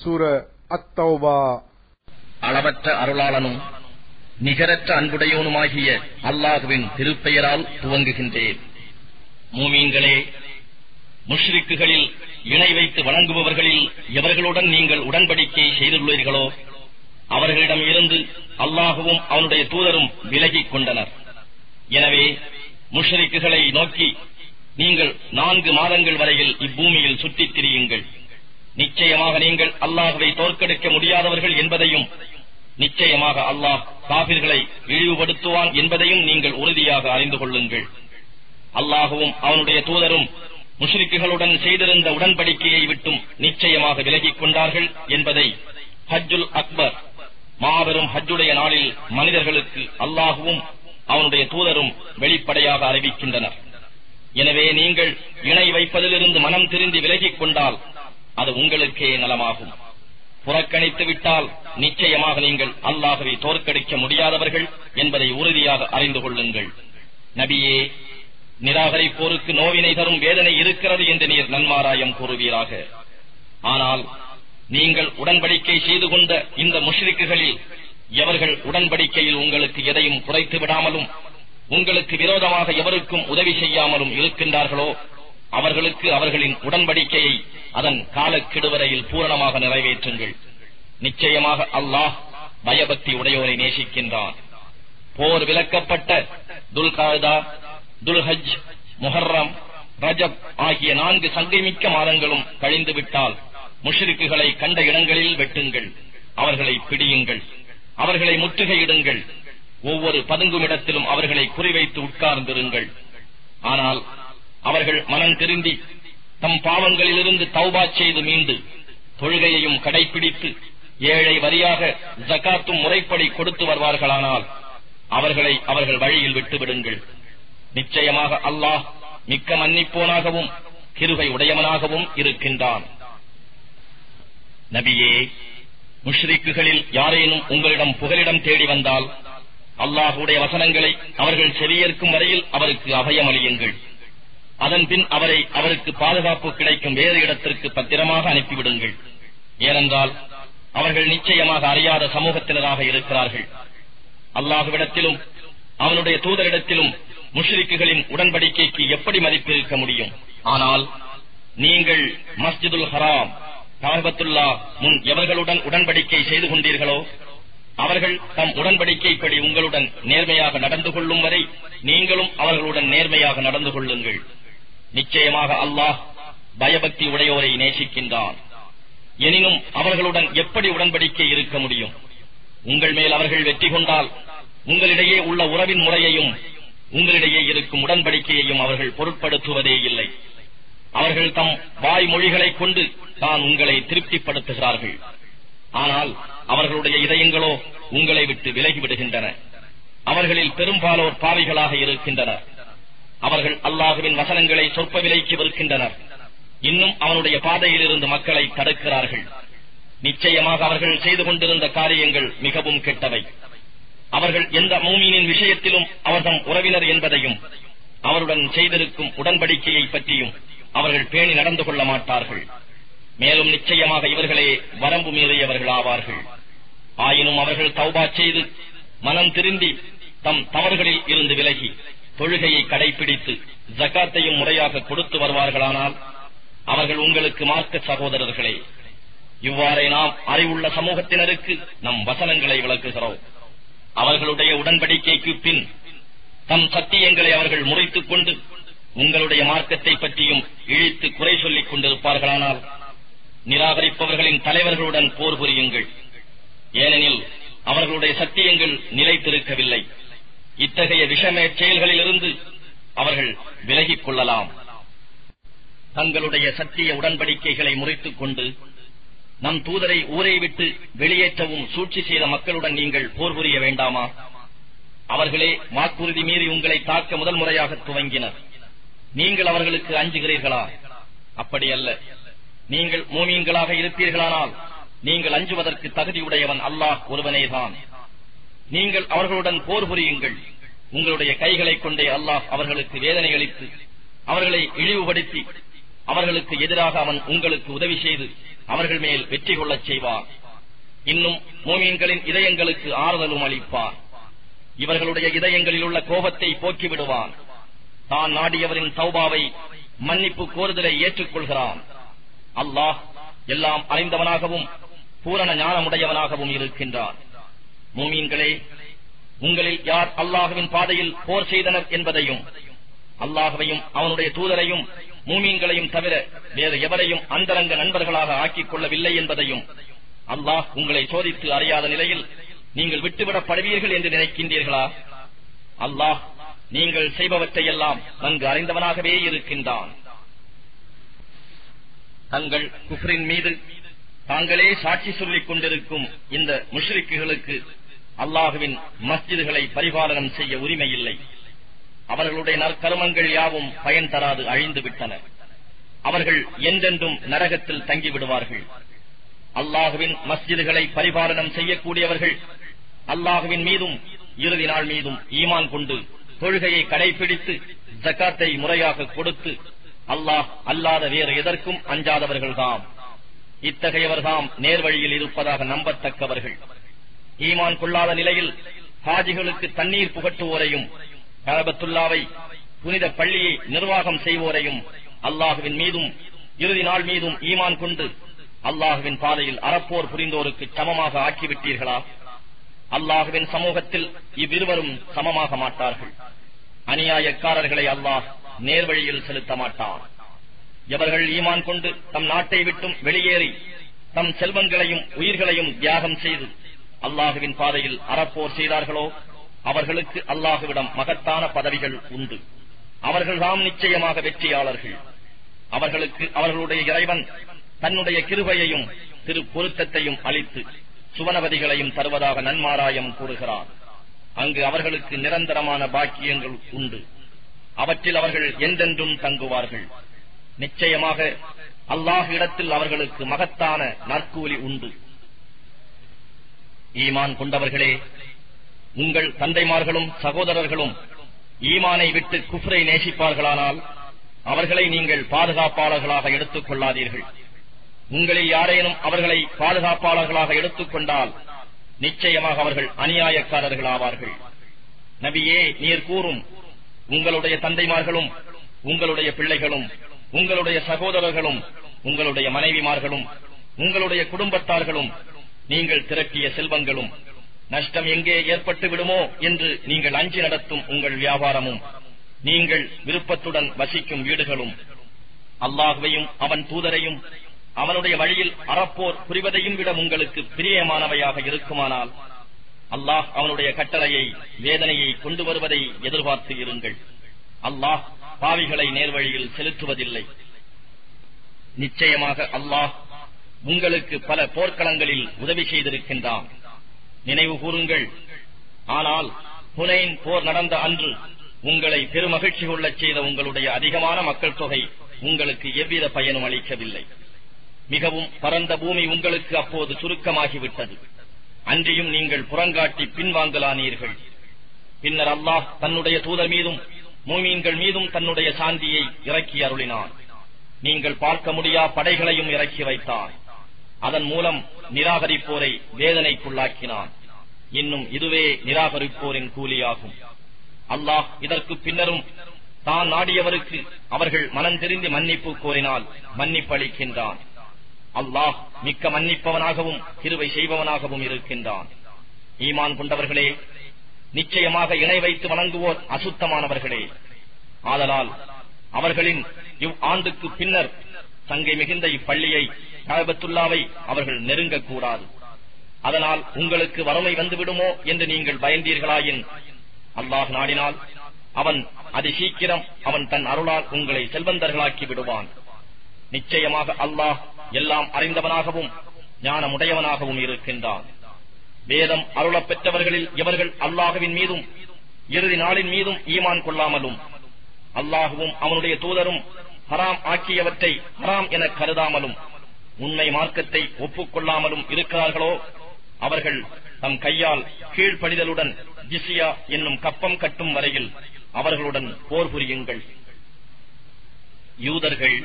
சூர அத்தௌபா. அளவற்ற அருளாளனும் நிகரற்ற அன்புடையோனுமாகிய அல்லாஹுவின் திருப்பெயரால் துவங்குகின்றேன். மூமீன்களே முஷ்ரிக்குகளில் இணை வைத்து வணங்குபவர்களில் எவர்களுடன் நீங்கள் உடன்படிக்கை செய்துள்ளீர்களோ அவர்களிடம் இருந்து அல்லாஹுவும் அவனுடைய தூதரும் விலகிக் கொண்டனர். எனவே முஷ்ரிக்குகளை நோக்கி நீங்கள் நான்கு மாதங்கள் வரையில் இப்பூமியில் சுற்றித் திரியுங்கள். நிச்சயமாக நீங்கள் அல்லாஹுவை தோற்கடிக்க முடியாதவர்கள் என்பதையும் நிச்சயமாக அல்லாஹ் காபிர்களை இழிவுபடுத்துவான் என்பதையும் நீங்கள் உறுதியாக அறிந்து கொள்ளுங்கள். அல்லாஹுவும் அவனுடைய தூதரும் முஷ்ரிக்குகளுடன் செய்திருந்த உடன்படிக்கையை விட்டும் நிச்சயமாக விலகிக் கொண்டார்கள் என்பதை ஹஜ்ஜுல் அக்பர் மாபெரும் ஹஜ்ஜுடைய நாளில் மனிதர்களுக்கு அல்லாஹுவும் அவனுடைய தூதரும் வெளிப்படையாக அறிவிக்கின்றனர். எனவே நீங்கள் இணை வைப்பதிலிருந்து மனம் திருந்தி விலகிக் கொண்டால் அது உங்களுக்கே நலமாகும். புறக்கணித்து விட்டால் நிச்சயமாக நீங்கள் அல்லாஹுவை தோற்கடிக்க முடியாதவர்கள் என்பதை உறுதியாக அறிந்து கொள்ளுங்கள். நபியே நிராகரிப்போருக்கு நோவினை தரும் வேதனை இருக்கிறது என்று நீர் நன்மாராயம் கூறுவீராக. ஆனால் நீங்கள் உடன்படிக்கை செய்து கொண்ட இந்த முஷ்ரிக்குகளில் எவர்கள் உடன்படிக்கையில் உங்களுக்கு எதையும் குறைத்து விடாமலும் உங்களுக்கு விரோதமாக எவருக்கும் உதவி செய்யாமலும் இருக்கின்றார்களோ அவர்களுக்கு அவர்களின் உடன்படிக்கையை அதன் காலக்கெடுவரையில் பூரணமாக நிறைவேற்றுங்கள். நிச்சயமாக அல்லாஹ் பயபக்தி உடையோரை நேசிக்கின்றான். போர் விலக்கப்பட்ட துல்காதா துல்ஹஜ் முஹர்ரம் ரஜப் ஆகிய நான்கு சங்கைமிக்க மாதங்களும் கழிந்துவிட்டால் முஷ்ரிக்குகளை கண்ட இடங்களில் வெட்டுங்கள். அவர்களை பிடியுங்கள். அவர்களை முற்றுகையிடுங்கள். ஒவ்வொரு பதுங்குமிடத்திலும் அவர்களை குறிவைத்து உட்கார்ந்திருங்கள். ஆனால் அவர்கள் மனம் திருந்தி தம் பாவங்களிலிருந்து தௌபா செய்து மீண்டு தொழுகையையும் கடைபிடித்து ஏழை வரியாக ஜகாத்தும் முறைப்படி கொடுத்து வருவார்களானால் அவர்களை அவர்கள் வழியில் விட்டுவிடுங்கள். நிச்சயமாக அல்லாஹ் மிக்க மன்னிப்போனாகவும் கிருகை உடையவனாகவும் இருக்கின்றான். நபியே முஷ்ரிக்குகளில் யாரேனும் உங்களிடம் புகலிடம் தேடி வந்தால் அல்லாஹுடைய வசனங்களை அவர்கள் செவியேற்கும் வரையில் அவருக்கு அபயம் அதன்பின் அவரை அவருக்கு பாதுகாப்பு கிடைக்கும் வேறு இடத்திற்கு பத்திரமாக அனுப்பிவிடுங்கள். ஏனென்றால் அவர்கள் நிச்சயமாக அறியாத சமூகத்தினராக இருக்கிறார்கள். அல்லாஹுவிடத்திலும் அவனுடைய தூதரிடத்திலும் முஷ்ரிக்குகளின் உடன்படிக்கைக்கு எப்படி மதிப்பு இருக்க முடியும்? ஆனால் நீங்கள் மஸ்ஜிதுல் ஹராம் காபத்துல்லா முன் எவர்களுடன் உடன்படிக்கை செய்து கொண்டீர்களோ அவர்கள் தம் உடன்படிக்கைப்படி உங்களுடன் நேர்மையாக நடந்து கொள்ளும் வரை நீங்களும் அவர்களுடன் நேர்மையாக நடந்து கொள்ளுங்கள். நிச்சயமாக அல்லாஹ் பயபக்தி உடையோரை நேசிக்கின்றான். எனினும் அவர்களுடன் எப்படி உடன்படிக்கை இருக்க முடியும்? உங்கள் மேல் அவர்கள் வெற்றி கொண்டால் உங்களிடையே உள்ள உறவின் முறையையும் உங்களிடையே இருக்கும் உடன்படிக்கையையும் அவர்கள் பொருட்படுத்துவதே இல்லை. அவர்கள் தம் வாய்மொழிகளைக் கொண்டு தான் உங்களை திருப்திப்படுத்துகிறார்கள். ஆனால் அவர்களுடைய இதயங்களோ உங்களை விட்டு விலகிவிடுகின்றன. அவர்களில் பெரும்பாலோர் பாவிகளாக இருக்கின்றனர். அவர்கள் அல்லாஹுவின் வசனங்களை சொற்ப விலைக்கு விற்கின்றனர் இன்னும் அவனுடைய பாதையில் இருந்து மக்களை தடுக்கிறார்கள். நிச்சயமாக அவர்கள் செய்து கொண்டிருந்த காரியங்கள் மிகவும் கெட்டவை. அவர்கள் எந்த மூமியின் விஷயத்திலும் அவர்தம் உறவினர் என்பதையும் அவருடன் செய்திருக்கும் உடன்படிக்கையை பற்றியும் அவர்கள் பேணி நடந்து கொள்ள மாட்டார்கள். மேலும் நிச்சயமாக இவர்களே வரம்பு மீறியவர்கள் ஆவார்கள். ஆயினும் அவர்கள் தௌபா செய்து மனம் திருந்தி தம் தவறுகளில் இருந்து விலகி தொழுகையை கடைபிடித்து ஜக்காத்தையும் முறையாக கொடுத்து வருவார்களானால் அவர்கள் உங்களுக்கு மார்க்க சகோதரர்களே. இவ்வாறே நாம் அறிவுள்ள சமூகத்தினருக்கு நம் வசனங்களை விளக்குகிறோம். அவர்களுடைய உடன்படிக்கைக்கு பின் தம் சத்தியங்களை அவர்கள் முறைத்துக் கொண்டு உங்களுடைய மார்க்கத்தை பற்றியும் இழித்து குறை சொல்லிக் கொண்டிருப்பார்களானால் நிராகரிப்பவர்களின் தலைவர்களுடன் போர் புரியுங்கள். ஏனெனில் அவர்களுடைய சத்தியங்கள் நிலைத்திருக்கவில்லை. இத்தகைய விஷமே செயல்களிலிருந்து அவர்கள் விலகிக் கொள்ளலாம். தங்களுடைய சத்திய உடன்படிக்கைகளை முறைத்துக் கொண்டு நம் தூதரை ஊரை விட்டு வெளியேற்றவும் சூழ்ச்சி செய்த மக்களுடன் நீங்கள் போர் புரிய வேண்டாமா? அவர்களே வாக்குறுதி மீறி உங்களை தாக்க முதல் முறையாக துவங்கினர். நீங்கள் அவர்களுக்கு அஞ்சுகிறீர்களா? அப்படியல்ல. நீங்கள் மோமியங்களாக இருப்பீர்களானால் நீங்கள் அஞ்சுவதற்கு தகுதியுடையவன் அல்லாஹ் ஒருவனேதான். நீங்கள் அவர்களுடன் போர் புரியுங்கள். உங்களுடைய கைகளைக் கொண்டே அல்லாஹ் அவர்களுக்கு வேதனை அளித்து அவர்களை இழிவுபடுத்தி அவர்களுக்கு எதிராக அவன் உங்களுக்கு உதவி செய்து அவர்கள் மேல் வெற்றி கொள்ளச் செய்வார். இன்னும் மோமியன்களின் இதயங்களுக்கு ஆறுதலும் அளிப்பார். இவர்களுடைய இதயங்களில் உள்ள கோபத்தை போக்கிவிடுவான் தான் நாடியவரின் சௌபாவை மன்னிப்பு கோருதலை ஏற்றுக்கொள்கிறான். அல்லாஹ் எல்லாம் அறிந்தவனாகவும் பூரண ஞானமுடையவனாகவும் இருக்கின்றான். மூமீன்களே உங்களில் யார் அல்லாஹுவின் பாதையில் போர் செய்தனர் என்பதையும் அல்லாஹுவையும் அவனுடைய தூதரையும் மூமீன்களையும் தவிர வேறு எவரையும் அந்தரங்க நண்பர்களாக ஆக்கிக் கொள்ளவில்லை என்பதையும் அல்லாஹ் உங்களை சோதித்து அறியாத நிலையில் நீங்கள் விட்டுவிடப்படுவீர்கள் என்று நினைக்கின்றீர்களா? அல்லாஹ் நீங்கள் செய்பவற்றையெல்லாம் நன்கு அறிந்தவனாகவே இருக்கின்றான். தங்கள் குஃப்ரின் மீது தாங்களே சாட்சி சொல்லிக் கொண்டிருக்கும் இந்த முஷ்ரிக்குகளுக்கு அல்லாஹுவின் மஸ்ஜிதுகளை பரிபாலனம் செய்ய உரிமை இல்லை அவர்களுடைய நற்கருமங்கள் யாவும் பயன் தராது அழிந்து விட்டன அவர்கள் என்றென்றும் நரகத்தில் தங்கிவிடுவார்கள். அல்லாஹுவின் மஸ்ஜிதுகளை பரிபாலனம் செய்யக்கூடியவர்கள் அல்லாஹுவின் மீதும் இறுதி நாள் மீதும் ஈமான் கொண்டு தொழுகையை கடைபிடித்து ஜக்காத்தை முறையாக கொடுத்து அல்லாஹ் அல்லாத வேறு எதற்கும் அஞ்சாதவர்கள்தாம். இத்தகையவர்தாம் நேர்வழியில் இருப்பதாக நம்பத்தக்கவர்கள். ஈமான் கொள்ளாத நிலையில் ஹாஜிகளுக்கு தண்ணீர் புகட்டுவோரையும் கரபத்துல்லாவை புனித பள்ளியை நிர்வாகம் செய்வோரையும் அல்லாஹுவின் மீதும் இறுதி நாள் மீதும் ஈமான் கொண்டு அல்லாஹுவின் பாதையில் அறப்போர் புரிந்தோருக்கு சமமாக ஆக்கிவிட்டீர்களா? அல்லாஹுவின் சமூகத்தில் இவ்விருவரும் சமமாக மாட்டார்கள். அநியாயக்காரர்களை அல்லாஹ் நேர்வழியில் செலுத்த மாட்டான். எவர்கள் ஈமான் கொண்டு தம் நாட்டை விட்டும் வெளியேறி தம் செல்வங்களையும் உயிர்களையும் தியாகம் செய்து அல்லாஹுவின் பாதையில் அறப்போர் செய்தார்களோ அவர்களுக்கு அல்லாஹுவிடம் மகத்தான பதவிகள் உண்டு. அவர்கள்தாம் நிச்சயமாக வெற்றியாளர்கள். அவர்களுக்கு அவர்களுடைய இறைவன் தன்னுடைய கிருபையையும் திரு பொருத்தத்தையும் அளித்து சுவனவதிகளையும் தருவதாக நன்மாராயம் கூறுகிறார். அங்கு அவர்களுக்கு நிரந்தரமான பாக்கியங்கள் உண்டு. அவற்றில் அவர்கள் எந்தென்றும் தங்குவார்கள். நிச்சயமாக அல்லாஹ் இடத்தில் அவர்களுக்கு மகத்தான நற்கூலி உண்டு. ஈமான் கொண்டவர்களே உங்கள் தந்தைமார்களும் சகோதரர்களும் ஈமானை விட்டு குஃப்ரை நேசிப்பார்களானால் அவர்களை நீங்கள் பாதுகாப்பாளர்களாக எடுத்துக் கொள்ளாதீர்கள். உங்களில் யாரேனும் அவர்களை பாதுகாப்பாளர்களாக எடுத்துக் கொண்டால் நிச்சயமாக அவர்கள் அநியாயக்காரர்கள் ஆவார்கள் நபியே நீர் கூறும் உங்களுடைய தந்தைமார்களும் உங்களுடைய பிள்ளைகளும் உங்களுடைய சகோதரர்களும் உங்களுடைய மனைவிமார்களும் உங்களுடைய குடும்பத்தார்களும் நீங்கள் திரட்டிய செல்வங்களும் நஷ்டம் எங்கே ஏற்பட்டு விடுமோ என்று நீங்கள் அஞ்சி நடத்தும் உங்கள் வியாபாரமும். நீங்கள் விருப்பத்துடன் வசிக்கும் வீடுகளும் அல்லாஹுவையும் அவன் தூதரையும் அவனுடைய வழியில் அறப்போர் புரிவதையும் விட உங்களுக்கு பிரியமானவையாக இருக்குமானால் அல்லாஹ் அவனுடைய கட்டளையை வேதனையை கொண்டு வருவதை எதிர்பார்த்து இருங்கள். அல்லாஹ் பாவிகளை நேர்வழியில் செலுத்துவதில்லை. நிச்சயமாக அல்லாஹ் உங்களுக்கு பல போர்க்களங்களில் உதவி செய்திருக்கின்றான். நினைவு கூறுங்கள். ஆனால் புனைன் போர் நடந்த அன்று உங்களை பெருமகிழ்ச்சி கொள்ளச் செய்த உங்களுடைய அதிகமான மக்கள் தொகை உங்களுக்கு எவ்வித பயனும் அளிக்கவில்லை. மிகவும் பரந்த பூமி உங்களுக்கு அப்போது சுருக்கமாகிவிட்டது. அன்றியும் நீங்கள் புறங்காட்டி பின்வாங்கலானீர்கள். பின்னர் அல்லாஹ் தன்னுடைய தூதர் மீதும் மூமீன்கள் மீதும் தன்னுடைய சாந்தியை இறக்கி அருளினான். நீங்கள் பார்க்க முடியா படைகளையும் இறக்கி வைத்தார் அதன் மூலம் நிராகரிப்போரை வேதனைக்குள்ளாக்கினான். இன்னும் இதுவே நிராகரிப்போரின் கூலியாகும். அல்லாஹ் இதற்கு பின்னரும் தான் நாடியவருக்கு அவர்கள் மனம் தெரிந்து மன்னிப்பு கோரினால் மன்னிப்பளிக்கின்றான். அல்லாஹ் மிக்க மன்னிப்பவனாகவும் கிருவை செய்பவனாகவும் இருக்கின்றான். ஈமான் கொண்டவர்களே நிச்சயமாக இணை வைத்து வணங்குவோர் அசுத்தமானவர்களே. ஆதலால் அவர்களின் இவ் ஆண்டுக்கு பின்னர் சங்கை மிகுந்த இப்பள்ளியை கழபத்துல்லாவை அவர்கள் நெருங்கக்கூடாது. அதனால் உங்களுக்கு வறுமை வந்துவிடுமோ என்று நீங்கள் பயந்தீர்களாயின் அல்லாஹ் நாடினால் அவன் அதி சீக்கிரம் அவன் தன் அருளால் உங்களை செல்வந்தர்களாக்கி விடுவான். நிச்சயமாக அல்லாஹ் எல்லாம் அறிந்தவனாகவும் ஞானமுடையவனாகவும் இருக்கின்றான். வேதம் அருளப் பெற்றவர்களில் இவர்கள் அல்லாஹுவின் மீதும் இறுதி நாளின் மீதும் ஈமான் கொள்ளாமலும் அல்லாஹுவும் அவனுடைய தூதரும் ஹராம் ஆக்கியவற்றை ஹராம் என கருதாமலும் உண்மை மார்க்கத்தை ஒப்புக்கொள்ளாமலும் இருக்கிறார்களோ? அவர்கள் தம் கையால் கீழ்ப்படிதலுடன் ஜிசியா என்னும் கப்பம் கட்டும் வரையில் அவர்களுடன் போர் புரியுங்கள். யூதர்கள்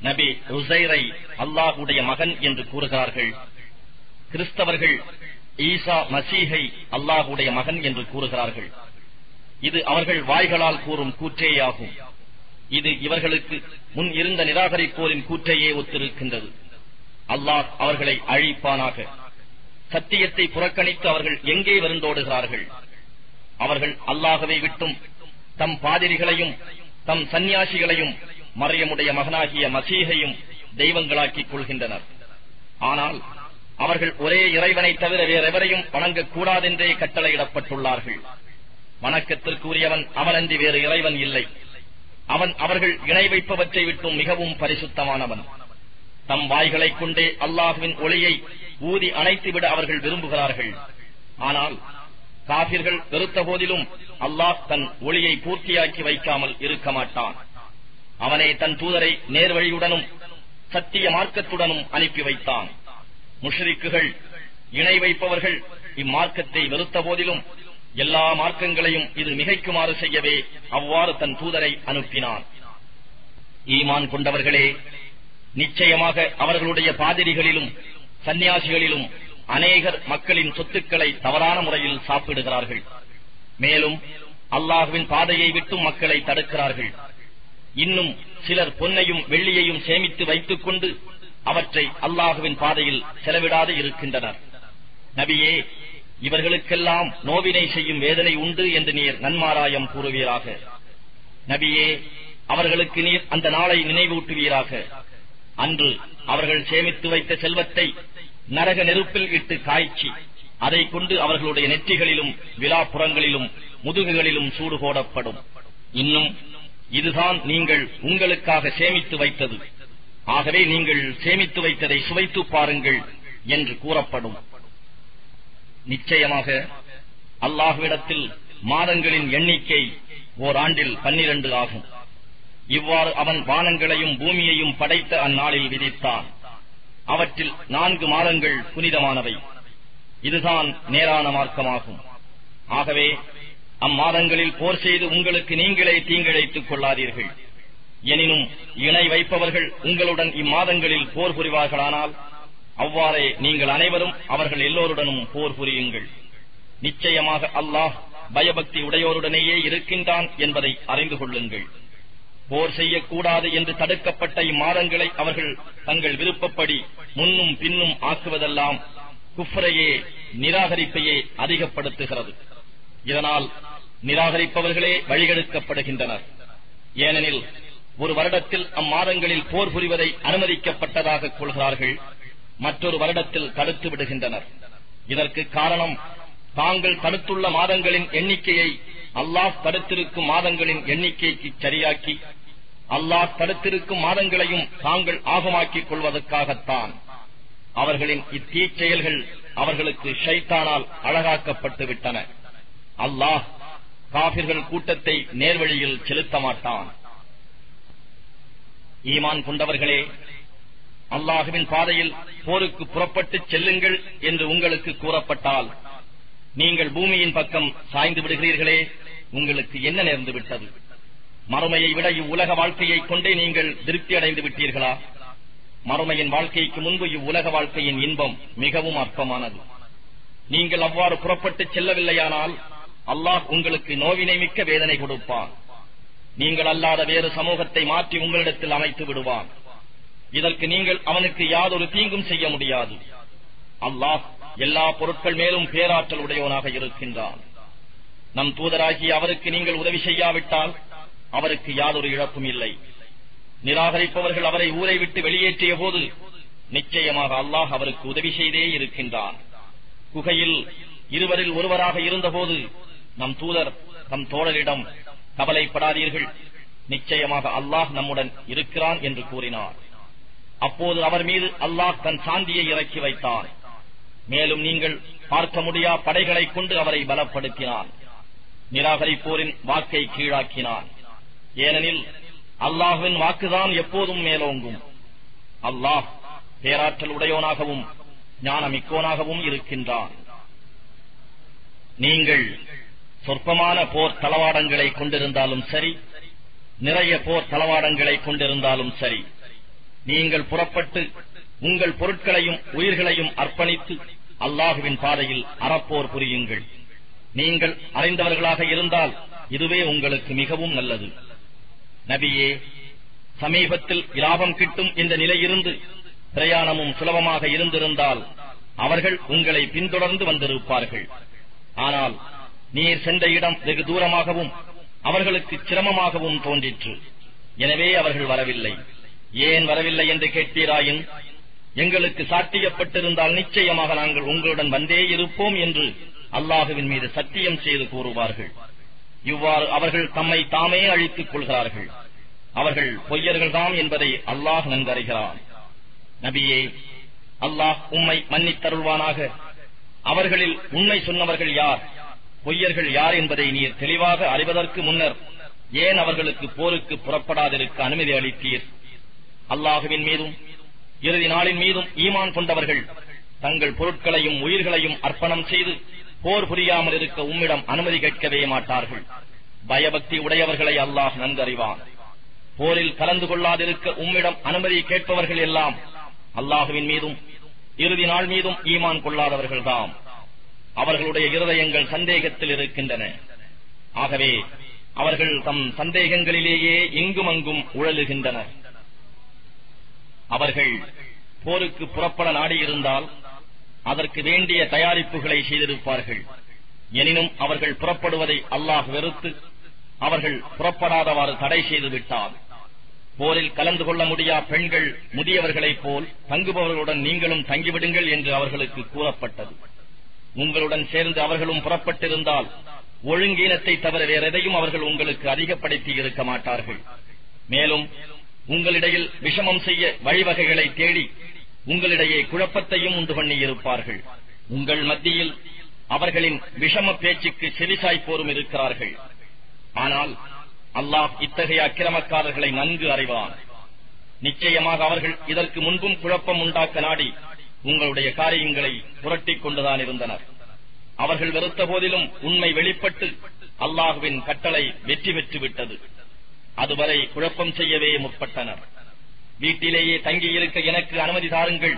நபி ருசைரை அல்லாஹுடைய மகன் என்று கூறுகிறார்கள். கிறிஸ்தவர்கள் ஈசா மசீகை அல்லாஹுடைய மகன் என்று கூறுகிறார்கள். இது அவர்கள் வாய்களால் கூறும் கூற்றேயாகும். இது இவர்களுக்கு முன் இருந்த நிராகரிப்போரின் கூற்றையே ஒத்திருக்கின்றது. அல்லாஹ் அவர்களை அழிப்பானாக. சத்தியத்தை புறக்கணித்து அவர்கள் எங்கே வருந்தோடுகிறார்கள்? அவர்கள் அல்லாகவே விட்டும் தம் பாதிரிகளையும் தம் சந்நியாசிகளையும் மறையமுடைய மகனாகிய மசீகையும் தெய்வங்களாக்கிக் கொள்கின்றனர். ஆனால் அவர்கள் ஒரே இறைவனை தவிர வேறெவரையும் வணங்கக்கூடாதென்றே கட்டளையிடப்பட்டுள்ளார்கள். வணக்கத்திற்குரியவன் அவனன்றி வேறு இறைவன் இல்லை. அவன் அவர்கள் இணை வைப்பவற்றை விட்டும் மிகவும் பரிசுத்தமானவன். தம் வாய்களைக் கொண்டே அல்லாஹுவின் ஒளியை ஊதி அணைத்துவிட அவர்கள் விரும்புகிறார்கள். ஆனால் காபிர்கள் வெறுத்த போதிலும் அல்லாஹ் தன் ஒளியை பூர்த்தியாக்கி வைக்காமல் இருக்க மாட்டான். அவனே தன் தூதரை நேர்வழியுடனும் சத்திய மார்க்கத்துடனும் அனுப்பி வைத்தான். முஷ்ரிக்குகள் இணை வைப்பவர்கள் இம்மார்க்கத்தை வெறுத்த போதிலும் எல்லா மார்க்கங்களையும் இது மிகைக்குமாறு செய்யவே அவ்வாறு தன் தூதரை அனுப்பினான். ஈமான் கொண்டவர்களே நிச்சயமாக அவர்களுடைய பாதிரிகளிலும் சந்நியாசிகளிலும் அநேகர் மக்களின் சொத்துக்களை தவறான முறையில் சாப்பிடுகிறார்கள். மேலும் அல்லாஹுவின் பாதையை விட்டும் மக்களை தடுக்கிறார்கள். இன்னும் சிலர் பொன்னையும் வெள்ளியையும் சேமித்து வைத்துக் கொண்டு அவற்றை அல்லாஹுவின் பாதையில் செலவிடாது இருக்கின்றனர். நபியே இவர்களுக்கெல்லாம் நோவினை செய்யும் வேதனை உண்டு என்று நீர் நன்மாராயம் கூறுவீராக. நபியே அவர்களுக்கு நீர் அந்த நாளை நினைவூட்டுவீராக. அன்று அவர்கள் சேமித்து வைத்த செல்வத்தை நரக நெருப்பில் இட்டு காய்ச்சி அதை கொண்டு அவர்களுடைய நெற்றிகளிலும் விழாப்புறங்களிலும் முதுகுகளிலும் சூடு போடப்படும். இன்னும் இதுதான் நீங்கள் உங்களுக்காக சேமித்து வைத்தது. ஆகவே நீங்கள் சேமித்து வைத்ததை சுவைத்து பாருங்கள் என்று கூறப்படும். நிச்சயமாக அல்லாஹுவிடத்தில் மாதங்களின் எண்ணிக்கை ஓராண்டில் பன்னிரண்டு ஆகும். இவ்வாறு அவன் வானங்களையும் பூமியையும் படைத்த அந்நாளில் விதித்தான். அவற்றில் நான்கு மாதங்கள் புனிதமானவை. இதுதான் நேரான மார்க்கமாகும். ஆகவே அம்மாதங்களில் போர் செய்து உங்களுக்கு நீங்களே தீங்கிழைத்துக் கொள்ளாதீர்கள். எனினும் இணை வைப்பவர்கள் உங்களுடன் இம்மாதங்களில் போர் புரிவார்களானால் அவ்வாறே நீங்கள் அனைவரும் அவர்கள் எல்லோருடனும் போர் புரியுங்கள். நிச்சயமாக அல்லாஹ் பயபக்தி உடையோருடனேயே இருக்கின்றான் என்பதை அறிந்து கொள்ளுங்கள். போர் செய்யக்கூடாது என்று தடுக்கப்பட்ட இம்மாதங்களை அவர்கள் தங்கள் விருப்பப்படி முன்னும் பின்னும் ஆக்குவதெல்லாம் குஃப்ரையே நிராகரிப்பையே அதிகப்படுத்துகிறது. இதனால் நிராகரிப்பவர்களே வழிகெடுக்கப்படுகின்றனர். ஏனெனில் ஒரு வருடத்தில் அம்மாதங்களில் போர் புரிவதை அனுமதிக்கப்பட்டதாக கொள்கிறார்கள். மற்றொரு வருடத்தில் தடுத்து விடுகின்றனர். இதற்கு காரணம் தாங்கள் தடுத்துள்ள மாதங்களின் எண்ணிக்கையை அல்லாஹ் தடுத்திருக்கும் மாதங்களின் எண்ணிக்கைக்கு சரியாக்கி அல்லாஹ் தடுத்திருக்கும் மாதங்களையும் தாங்கள் ஆகமாக்கிக் கொள்வதற்காகத்தான். அவர்களின் இத்தீச்செயல்கள் அவர்களுக்கு ஷைத்தானால் அழகாக்கப்பட்டு விட்டன. அல்லாஹ் காபிர்கள் கூட்டத்தை நேர்வழியில் செலுத்த மாட்டான். ஈமான் கொண்டவர்களே அல்லாஹுவின் பாதையில் போருக்கு புறப்பட்டு செல்லுங்கள் என்று உங்களுக்கு கூறப்பட்டால் நீங்கள் பூமியின் பக்கம் சாய்ந்து விடுகிறீர்களே உங்களுக்கு என்ன நேர்ந்து விட்டது? மறுமையை விட இவ்வுலக வாழ்க்கையை கொண்டே நீங்கள் திருப்தி அடைந்து விட்டீர்களா? மறுமையின் வாழ்க்கைக்கு முன்பு இவ்வுலக வாழ்க்கையின் இன்பம் மிகவும் அற்பமானது. நீங்கள் அவ்வாறு புறப்பட்டு செல்லவில்லையானால் அல்லாஹ் உங்களுக்கு நோவினை மிக்க வேதனை கொடுப்பான். நீங்கள் அல்லாத வேறு சமூகத்தை மாற்றி உங்களிடத்தில் அமைத்து விடுவான். இதற்கு நீங்கள் அவனுக்கு யாதொரு தீங்கும் செய்ய முடியாது. அல்லாஹ் எல்லா பொருட்கள் மேலும் பேராற்றல் உடையவனாக இருக்கின்றான். நம் தூதராகி அவருக்கு நீங்கள் உதவி செய்யாவிட்டால் அவருக்கு யாதொரு இழப்பும் இல்லை. நிராகரிப்பவர்கள் அவரை ஊரை விட்டு வெளியேற்றிய போது நிச்சயமாக அல்லாஹ் அவருக்கு உதவி செய்தே இருக்கின்றான். குகையில் இருவரில் ஒருவராக இருந்தபோது நம் தூதர் நம் தோழரிடம் கவலைப்படாதீர்கள். நிச்சயமாக அல்லாஹ் நம்முடன் இருக்கிறான் என்று கூறினார். அப்போது அவர் மீது அல்லாஹ் தன் சாந்தியை இறக்கி வைத்தார். மேலும் நீங்கள் பார்க்க முடியா படைகளைக் கொண்டு அவரை பலப்படுத்தினான் நிராகரிப்போரின் வாக்கை கீழாக்கினான் ஏனெனில் அல்லாஹுவின் வாக்குதான் எப்போதும் மேலோங்கும். அல்லாஹ் பேராற்றல் உடையோனாகவும் ஞானமிக்கோனாகவும் இருக்கின்றான். நீங்கள் சொற்பமான போர் தளவாடங்களை கொண்டிருந்தாலும் சரி நிறைய போர் தளவாடங்களை கொண்டிருந்தாலும் சரி நீங்கள் புறப்பட்டு உங்கள் பொருட்களையும் உயிர்களையும் அர்ப்பணித்து அல்லாஹுவின் பாதையில் அறப்போர் புரியுங்கள். நீங்கள் அறிந்தவர்களாக இருந்தால் இதுவே உங்களுக்கு மிகவும் நல்லது. நபியே சமீபத்தில் இலாபம் கிட்டும் இந்த நிலையிருந்து பிரயாணமும் சுலபமாக இருந்திருந்தால் அவர்கள் உங்களை பின்தொடர்ந்து வந்திருப்பார்கள். ஆனால் நீர் சென்ற இடம் வெகு தூரமாகவும் அவர்களுக்கு சிரமமாகவும் தோன்றிற்று. எனவே அவர்கள் வரவில்லை. ஏன் வரவில்லை என்று கேட்பீராயின் எங்களுக்கு சாட்டியப்பட்டிருந்தால் நிச்சயமாக நாங்கள் உங்களுடன் வந்தே இருப்போம் என்று அல்லாஹுவின் மீது சத்தியம் செய்து கூறுவார்கள். இவ்வாறு அவர்கள் தம்மை தாமே அழித்துக் கொள்கிறார்கள். அவர்கள் பொய்யர்கள்தாம் என்பதை அல்லாஹ் நன்கறிகிறான். நபியே அல்லாஹ் உம்மை மன்னித்தருள்வானாக. அவர்களில் உண்மை சொன்னவர்கள் யார்? பொய்யர்கள் யார் என்பதை நீர் தெளிவாக அறிவதற்கு முன்னர் ஏன் அவர்களுக்கு போருக்கு புறப்படாதிருக்க அனுமதி அளித்தீர்? அல்லாஹுவின் மீதும் இறுதி நாளின் மீதும் ஈமான் கொண்டவர்கள் தங்கள் பொருட்களையும் உயிர்களையும் அர்ப்பணம் செய்து போர் புரியாமல் இருக்க உம்மிடம் அனுமதி கேட்கவே மாட்டார்கள். பயபக்தி உடையவர்களை அல்லாஹ் நன்கறிவான். போரில் கலந்து கொள்ளாதிருக்க உம்மிடம் அனுமதி கேட்பவர்கள் எல்லாம் அல்லாஹுவின் மீதும் இறுதி நாள் மீதும் ஈமான் கொள்ளாதவர்கள்தாம். அவர்களுடைய இருதயங்கள் சந்தேகத்தில் இருக்கின்றன. ஆகவே அவர்கள் தம் சந்தேகங்களிலேயே இங்குமங்கும் உழலுகின்றனர். அவர்கள் போருக்கு புறப்பட நாடியிருந்தால் அதற்கு வேண்டிய தயாரிப்புகளை செய்திருப்பார்கள். எனினும் அவர்கள் புறப்படுவதை அல்லாஹ் வெறுத்து அவர்கள் புறப்படாதவாறு தடை செய்து விட்டார் போரில் கலந்து கொள்ள முடியா பெண்கள் முதியவர்களைப் போல் தங்குபவர்களுடன் நீங்களும் தங்கிவிடுங்கள் என்று அவர்களுக்கு கூறப்பட்டது. உங்களுடன் சேர்ந்து அவர்களும் புறப்பட்டிருந்தால் ஒழுங்கீனத்தை தவிர வேறெதையும் அவர்கள் உங்களுக்கு அதிகப்படுத்தி இருக்க மாட்டார்கள். மேலும் உங்களிடையில் விஷமம் செய்ய வழிவகைகளை தேடி உங்களிடையே குழப்பத்தையும் உண்டு பண்ணியிருப்பார்கள் உங்கள் மத்தியில் அவர்களின் விஷம பேச்சுக்கு செவிசாய்ப்போரும் இருக்கிறார்கள். ஆனால் அல்லாஹ் இத்தகைய அக்கிரமக்காரர்களை நன்கு அறிவான். நிச்சயமாக அவர்கள் இதற்கு முன்பும் குழப்பம் உண்டாக்க நாடி உங்களுடைய காரியங்களை புரட்டிக் கொண்டுதான் இருந்தனர். அவர்கள் வெறுத்த போதிலும் உண்மை வெளிப்பட்டு அல்லாஹுவின் கட்டளை வெற்றி பெற்று விட்டது அதுவரை குழப்பம் செய்யவே முற்பட்டனர். வீட்டிலேயே தங்கியிருக்க எனக்கு அனுமதி தாருங்கள்.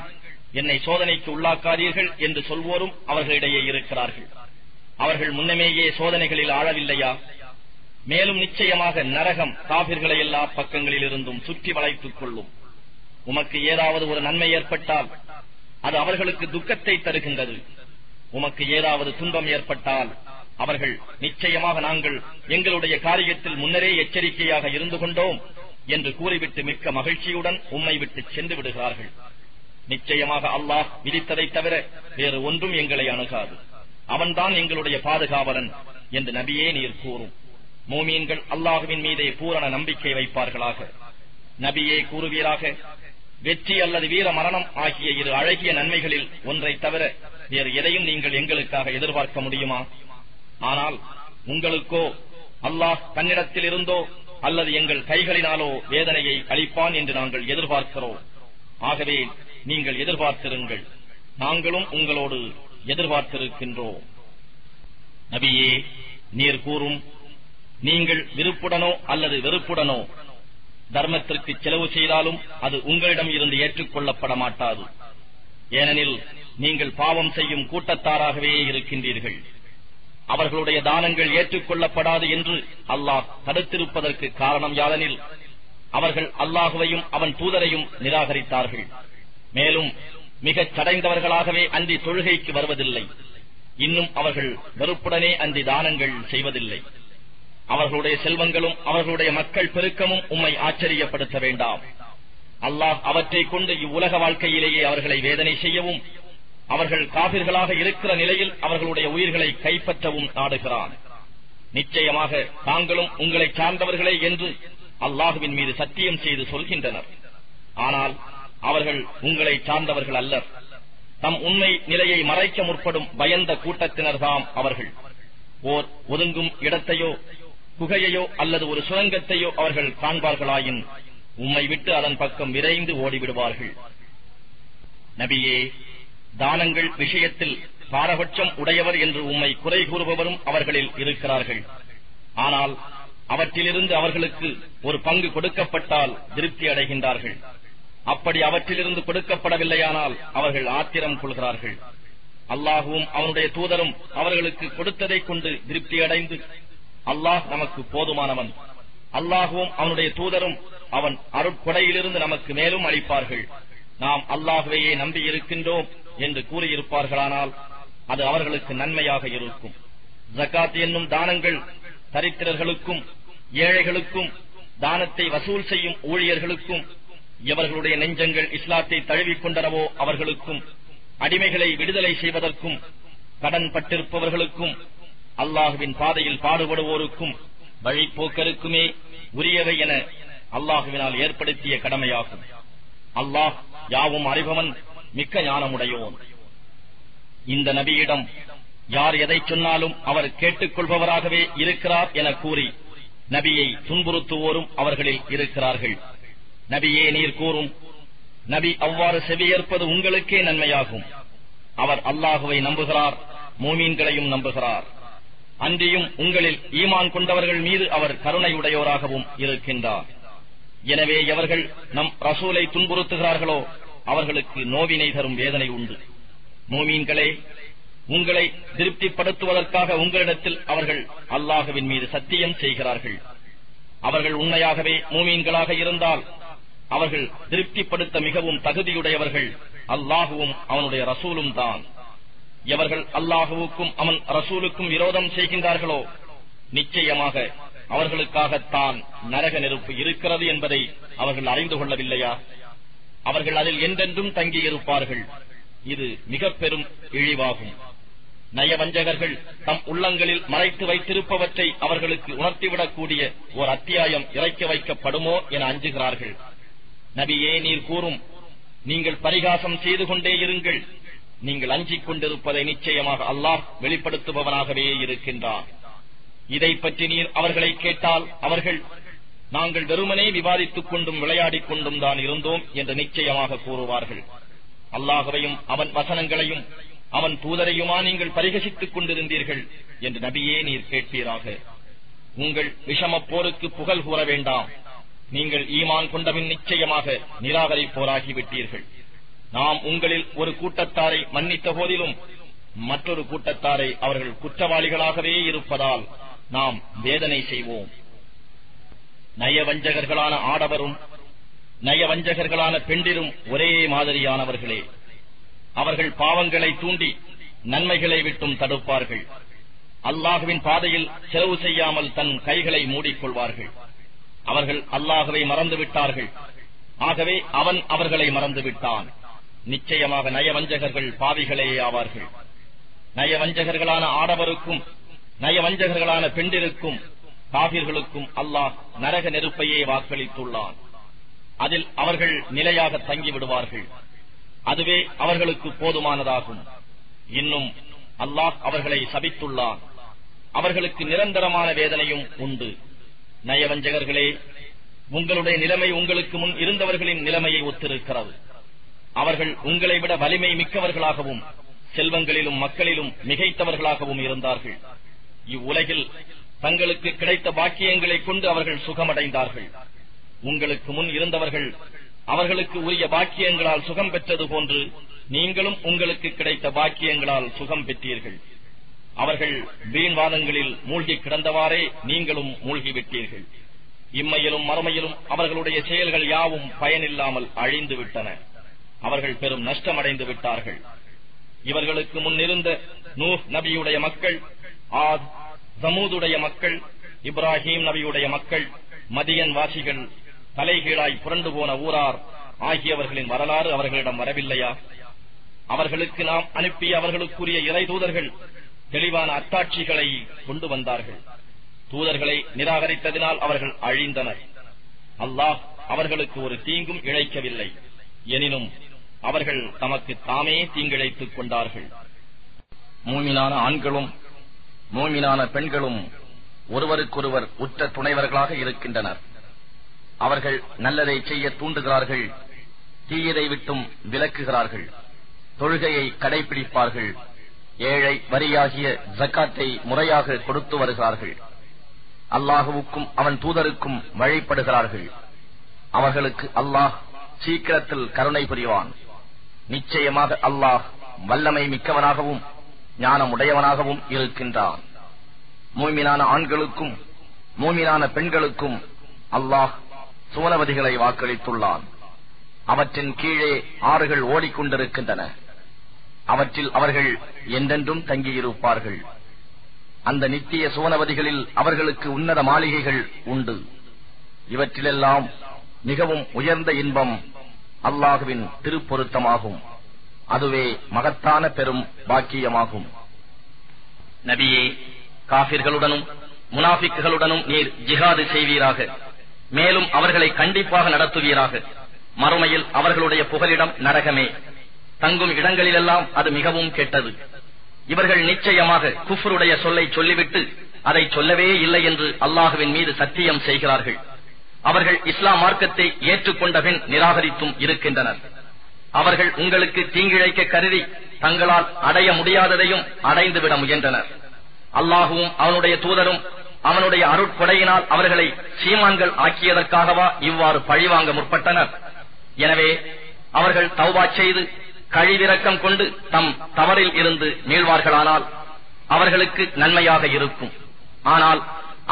என்னை சோதனைக்கு உள்ளாக்காதீர்கள் என்று சொல்வோரும் அவர்களிடையே இருக்கிறார்கள். அவர்கள் முன்னமேயே சோதனைகளில் ஆழவில்லையா மேலும் நிச்சயமாக நரகம் காபிர்களை எல்லா பக்கங்களில் இருந்தும் சுற்றி வளைத்துக் கொள்ளும். உமக்கு ஏதாவது ஒரு நன்மை ஏற்பட்டால் அது அவர்களுக்கு துக்கத்தை தருகின்றது. உமக்கு ஏதாவது துன்பம் ஏற்பட்டால் அவர்கள் நிச்சயமாக நாங்கள் எங்களுடைய காரியத்தில் முன்னரே எச்சரிக்கையாக இருந்து கொண்டோம் என்று கூறிவிட்டு மிக்க மகிழ்ச்சியுடன் உம்மை விட்டு சென்று விடுகிறார்கள். நிச்சயமாக அல்லாஹ் விதித்ததை தவிர வேறு ஒன்றும் எங்களை அணுகாது. அவன்தான் எங்களுடைய பாதுகாவலன் என்று நபியே நீர் கூறும். மூமீன்கள் அல்லாஹுவின் மீதே பூரண நம்பிக்கை வைப்பார்களாக. நபியே கூறுவீராக வெற்றி அல்லது வீர மரணம் ஆகிய இரு அழகிய நன்மைகளில் ஒன்றை தவிர வேறு எதையும் நீங்கள் எங்களுக்காக எதிர்பார்க்க முடியுமா? ஆனால் உங்களுக்கோ அல்லாஹ் தன்னிடத்தில் இருந்தோ அல்லது எங்கள் கைகளினாலோ வேதனையை அளிப்பான் என்று நாங்கள் எதிர்பார்க்கிறோம். ஆகவே நீங்கள் எதிர்பார்த்திருங்கள். நாங்களும் உங்களோடு எதிர்பார்த்திருக்கின்றோம். நபியே நீர் கூறும் நீங்கள் விருப்புடனோ அல்லது வெறுப்புடனோ தர்மத்திற்கு செலவு செய்தாலும் அது உங்களிடம் இருந்து ஏற்றுக்கொள்ளப்பட மாட்டாது ஏனெனில் நீங்கள் பாவம் செய்யும் கூட்டத்தாராகவே இருக்கின்றீர்கள். அவர்களுடைய தானங்கள் ஏற்றுக்கொள்ளப்படாது என்று அல்லாஹ் தடுத்திருப்பதற்கு காரணம் யாதெனில் அவர்கள் அல்லாஹுவையும் அவன் தூதரையும் நிராகரித்தார்கள். மேலும் மிகச் சடைந்தவர்களாகவே அந்தி தொழுகைக்கு வருவதில்லை. இன்னும் அவர்கள் வெறுப்புடனே அன்றி தானங்கள் செய்வதில்லை. அவர்களுடைய செல்வங்களும் அவர்களுடைய மக்கள் பெருக்கமும் உம்மை ஆச்சரியப்படுத்த வேண்டாம். அல்லாஹ் அவற்றைக் கொண்டு இவ்வுலக வாழ்க்கையிலேயே அவர்களை வேதனை செய்யவும் அவர்கள் காபிர்களாக இருக்கிற நிலையில் அவர்களுடைய உயிர்களை கைப்பற்றவும் நாடுகிறான். நிச்சயமாக தாங்களும் உங்களை சார்ந்தவர்களே என்று அல்லாஹுவின் மீது சத்தியம் செய்து சொல்கின்றனர். ஆனால் அவர்கள் உங்களை சார்ந்தவர்கள் அல்லர். தம் உண்மை நிலையை மறைக்க முற்படும் பயந்த கூட்டத்தினர்தாம் அவர்கள். ஓர் ஒதுங்கும் இடத்தையோ குகையையோ அல்லது ஒரு சுரங்கத்தையோ அவர்கள் காண்பார்களாயின் உம்மை விட்டு அதன் பக்கம் விரைந்து ஓடிவிடுவார்கள். நபியே தானங்கள் விஷயத்தில் பாரபட்சம் உடையவர் என்று உம்மை குறை கூறுபவரும் அவர்களில் இருக்கிறார்கள். ஆனால் அவற்றிலிருந்து அவர்களுக்கு ஒரு பங்கு கொடுக்கப்பட்டால் திருப்தி அடைகின்றார்கள். அப்படி அவற்றிலிருந்து கொடுக்கப்படவில்லையானால் அவர்கள் ஆத்திரம் கொள்கிறார்கள். அல்லாஹுவும் அவனுடைய தூதரும் அவர்களுக்கு கொடுத்ததைக் கொண்டு திருப்தி அடைந்து அல்லாஹ் நமக்கு போதுமானவன். அல்லாஹுவும் அவனுடைய தூதரும் அவன் அருட்கொடையிலிருந்து நமக்கு மேலும் அளிப்பார்கள். நாம் அல்லாஹுவையே நம்பி இருக்கின்றோம். என்று கூறியிருப்பார்களானால் அது அவர்களுக்கு நன்மையாக இருக்கும். ஜக்காத் என்னும் தானங்கள் தரித்திரர்களுக்கும் ஏழைகளுக்கும் தானத்தை வசூல் செய்யும் ஊழியர்களுக்கும் எவர்களுடைய நெஞ்சங்கள் இஸ்லாத்தை தழுவிக்கொண்டனவோ அவர்களுக்கும் அடிமைகளை விடுதலை செய்வதற்கும் கடன் பட்டிருப்பவர்களுக்கும் அல்லாஹுவின் பாதையில் பாடுபடுவோருக்கும் வழிப்போக்கருக்குமே உரியவை என அல்லாஹுவினால் ஏற்படுத்திய கடமையாகும். அல்லாஹ் யாவும் அறிபவன் மிக்க ஞானமுடையோன். இந்த நபியிடம் யார் எதை சொன்னாலும் அவர் கேட்டுக்கொள்பவராகவே இருக்கிறார் என கூறி நபியை துன்புறுத்துவோரும் அவர்களில் இருக்கிறார்கள். நபியே நீர் கூறும் நபி அவ்வாறு செவியேற்பது உங்களுக்கே நன்மையாகும். அவர் அல்லாஹுவை நம்புகிறார் மூமீன்களையும் நம்புகிறார். அன்றியும் உங்களில் ஈமான் கொண்டவர்கள் மீது அவர் கருணையுடையோராகவும் இருக்கின்றார். எனவே எவர்கள் நம் ரசூலை துன்புறுத்துகிறார்களோ அவர்களுக்கு நோவினை தரும் வேதனை உண்டு. மூமீன்களே உங்களை திருப்திப்படுத்துவதற்காக உங்களிடத்தில் அவர்கள் அல்லாஹுவின் மீது சத்தியம் செய்கிறார்கள். அவர்கள் உண்மையாகவே மூமீன்களாக இருந்தால் அவர்கள் திருப்திப்படுத்த மிகவும் தகுதியுடையவர்கள் அல்லாஹுவும் அவனுடைய ரசூலும் தான். எவர்கள் அல்லாஹுவுக்கும் அவன் ரசூலுக்கும் விரோதம் செய்கின்றார்களோ நிச்சயமாக அவர்களுக்காகத்தான் நரக நெருப்பு இருக்கிறது என்பதை அவர்கள் அறிந்து கொள்ளவில்லையா? அவர்கள் அதில் என்றென்றும் தங்கியிருப்பார்கள். இது மிக பெரும் இழிவாகும். நயவஞ்சகர்கள் தம் உள்ளங்களில் மறைத்து வைத்திருப்பவற்றை அவர்களுக்கு உணர்த்திவிடக்கூடிய ஓர் அத்தியாயம் இறைக்க வைக்கப்படுமோ என அஞ்சுகிறார்கள். நபியே நீர் கூறும் நீங்கள் பரிகாசம் செய்து கொண்டே இருங்கள். நீங்கள் அஞ்சிக் கொண்டிருப்பதை நிச்சயமாக அல்லாஹ் வெளிப்படுத்துபவனாகவே இருக்கின்றார் இதை பற்றி நீர் அவர்களை கேட்டால் அவர்கள் நாங்கள் வெறுமனே விவாதித்துக் கொண்டும் விளையாடிக் கொண்டும் தான் இருந்தோம் என்று நிச்சயமாக கூறுவார்கள். அல்லாஹுவையும் அவன் வசனங்களையும் அவன் தூதரையுமா நீங்கள் பரிகசித்துக் கொண்டிருந்தீர்கள் என்று நபியே நீர் கேட்பீராக. உங்கள் விஷமப் போருக்கு புகழ் கூற வேண்டாம். நீங்கள் ஈமான் கொண்டபின் நிச்சயமாக நிராகரிப்போராகிவிட்டீர்கள் நாம் உங்களில் ஒரு கூட்டத்தாரை மன்னித்த போதிலும் மற்றொரு கூட்டத்தாரை அவர்கள் குற்றவாளிகளாகவே இருப்பதால் நாம் வேதனை செய்வோம். நயவஞ்சகர்களான ஆடவரும் நயவஞ்சகர்களான பெண்டிரும் ஒரே மாதிரியானவர்களே. அவர்கள் பாவங்களை தூண்டி நன்மைகளை விட்டும் தடுப்பார்கள். அல்லாஹுவின் பாதையில் செலவு செய்யாமல் தன் கைகளை மூடிக்கொள்வார்கள். அவர்கள் அல்லாஹுவை மறந்து விட்டார்கள் ஆகவே அவன் அவர்களை மறந்து விட்டான் நிச்சயமாக நயவஞ்சகர்கள் பாவிகளே ஆவார்கள். நயவஞ்சகர்களான ஆடவருக்கும் நயவஞ்சகர்களான பெண்டிருக்கும் காவிர்களுக்கும் அல்லாஹ் நரக நெருப்பையே வாக்களித்துள்ளான். அதில் அவர்கள் நிலையாக தங்கிவிடுவார்கள் அதுவே அவர்களுக்கு போதுமானதாகும். இன்னும் அல்லாஹ் அவர்களை சபித்துள்ளான். அவர்களுக்கு நிரந்தரமான வேதனையும் உண்டு. நயவஞ்சகர்களே உங்களுடைய நிலைமை உங்களுக்கு முன் இருந்தவர்களின் நிலைமையை ஒத்திருக்கிறது. அவர்கள் உங்களை விட வலிமை மிக்கவர்களாகவும் செல்வங்களிலும் மக்களிலும் மிகைத்தவர்களாகவும் இருந்தார்கள். இவ்வுலகில் தங்களுக்கு கிடைத்த பாக்கியங்களைக் கொண்டு அவர்கள் சுகமடைந்தார்கள். உங்களுக்கு முன் இருந்தவர்கள் அவர்களுக்கு உரிய பாக்கியங்களால் சுகம் பெற்றது போன்று நீங்களும் உங்களுக்கு கிடைத்த பாக்கியங்களால் சுகம் பெற்றீர்கள். அவர்கள் வீண்வாதங்களில் மூழ்கி கிடந்தவாறே நீங்களும் மூழ்கிவிட்டீர்கள். இம்மையிலும் மறுமையிலும் அவர்களுடைய செயல்கள் யாவும் பயனில்லாமல் அழிந்து விட்டன அவர்கள் பெரும் நஷ்டமடைந்து விட்டார்கள். இவர்களுக்கு முன்னிருந்த நூஹ் நபியுடைய மக்கள் ஆத் சமூதுடைய மக்கள் இப்ராஹிம் நபியுடைய மக்கள் மதியன் வாசிகள் தலைகீழாய் புரண்டு போன ஊரார் ஆகியவர்களின் வரலாறு அவர்களிடம் வரவில்லையா? அவர்களுக்கு நாம் அனுப்பிய அவர்களுக்குரிய இறை தூதர்கள் தெளிவான அத்தாட்சிகளை கொண்டு வந்தார்கள். தூதர்களை நிராகரித்ததினால் அவர்கள் அழிந்தனர். அல்லாஹ் அவர்களுக்கு ஒரு தீங்கும் இழைக்கவில்லை. எனினும் அவர்கள் தமக்கு தாமே தீங்கிழைத்துக் கொண்டார்கள். மூமிலான ஆண்களும் மூமினான பெண்களும் ஒருவருக்கொருவர் உற்ற துணைவர்களாக இருக்கின்றனர். அவர்கள் நல்லதை செய்ய தூண்டுகிறார்கள் தீயதை விட்டும் விலக்குகிறார்கள் தொழுகையை கடைபிடிப்பார்கள் ஏழை வரியாகிய ஜக்காத்தை முறையாக கொடுத்து வருகிறார்கள். அல்லாஹுவுக்கும் அவன் தூதருக்கும் வழிபடுகிறார்கள். அவர்களுக்கு அல்லாஹ் சீக்கிரத்தில் கருணை புரிவான். நிச்சயமாக அல்லாஹ் வல்லமை மிக்கவனாகவும் ஞானமுடையவனாகவும் இருக்கின்றான். மூமினான ஆண்களுக்கும் மூமினான பெண்களுக்கும் அல்லாஹ் சுவனவதிகளை வாக்களித்துள்ளான். அவற்றின் கீழே ஆறுகள் ஓடிக்கொண்டிருக்கின்றன. அவற்றில் அவர்கள் என்றென்றும் தங்கியிருப்பார்கள். அந்த நித்திய சுவனவதிகளில் அவர்களுக்கு உன்னத மாளிகைகள் உண்டு. இவற்றிலெல்லாம் மிகவும் உயர்ந்த இன்பம் அல்லாஹுவின் திருப்பொருத்தமாகும். அதுவே மகத்தான பெரும் பாக்கியமாகும். நபியே காபிர்களுடனும் முனாபிக்குகளுடனும் நீர் ஜிஹாது செய்வீராக. மேலும் அவர்களை கண்டிப்பாக நடத்துவீராக. மறுமையில் அவர்களுடைய புகலிடம் நரகமே. தங்கும் இடங்களிலெல்லாம் அது மிகவும் கெட்டது. இவர்கள் நிச்சயமாக குஃபருடைய சொல்லை சொல்லிவிட்டு அதை சொல்லவே இல்லை என்று அல்லாஹுவின் மீது சத்தியம் செய்கிறார்கள். அவர்கள் இஸ்லாம் மார்க்கத்தை ஏற்றுக்கொண்ட பின் நிராகரித்தும் இருக்கின்றனர். அவர்கள் உங்களுக்கு தீங்கிழைக்க கருதி தங்களால் அடைய முடியாததையும் அடைந்துவிட முயன்றனர். அல்லாஹுவும் அவனுடைய தூதரும் அவனுடைய அருட்கொடையினால் அவர்களை சீமான்கள் ஆக்கியதற்காகவா இவ்வாறு பழிவாங்க முற்பட்டனர். எனவே அவர்கள் தௌபா செய்து கழிவிறக்கம் கொண்டு தம் தவறில் இருந்து மீள்வார்களானால் அவர்களுக்கு நன்மையாக இருக்கும். ஆனால்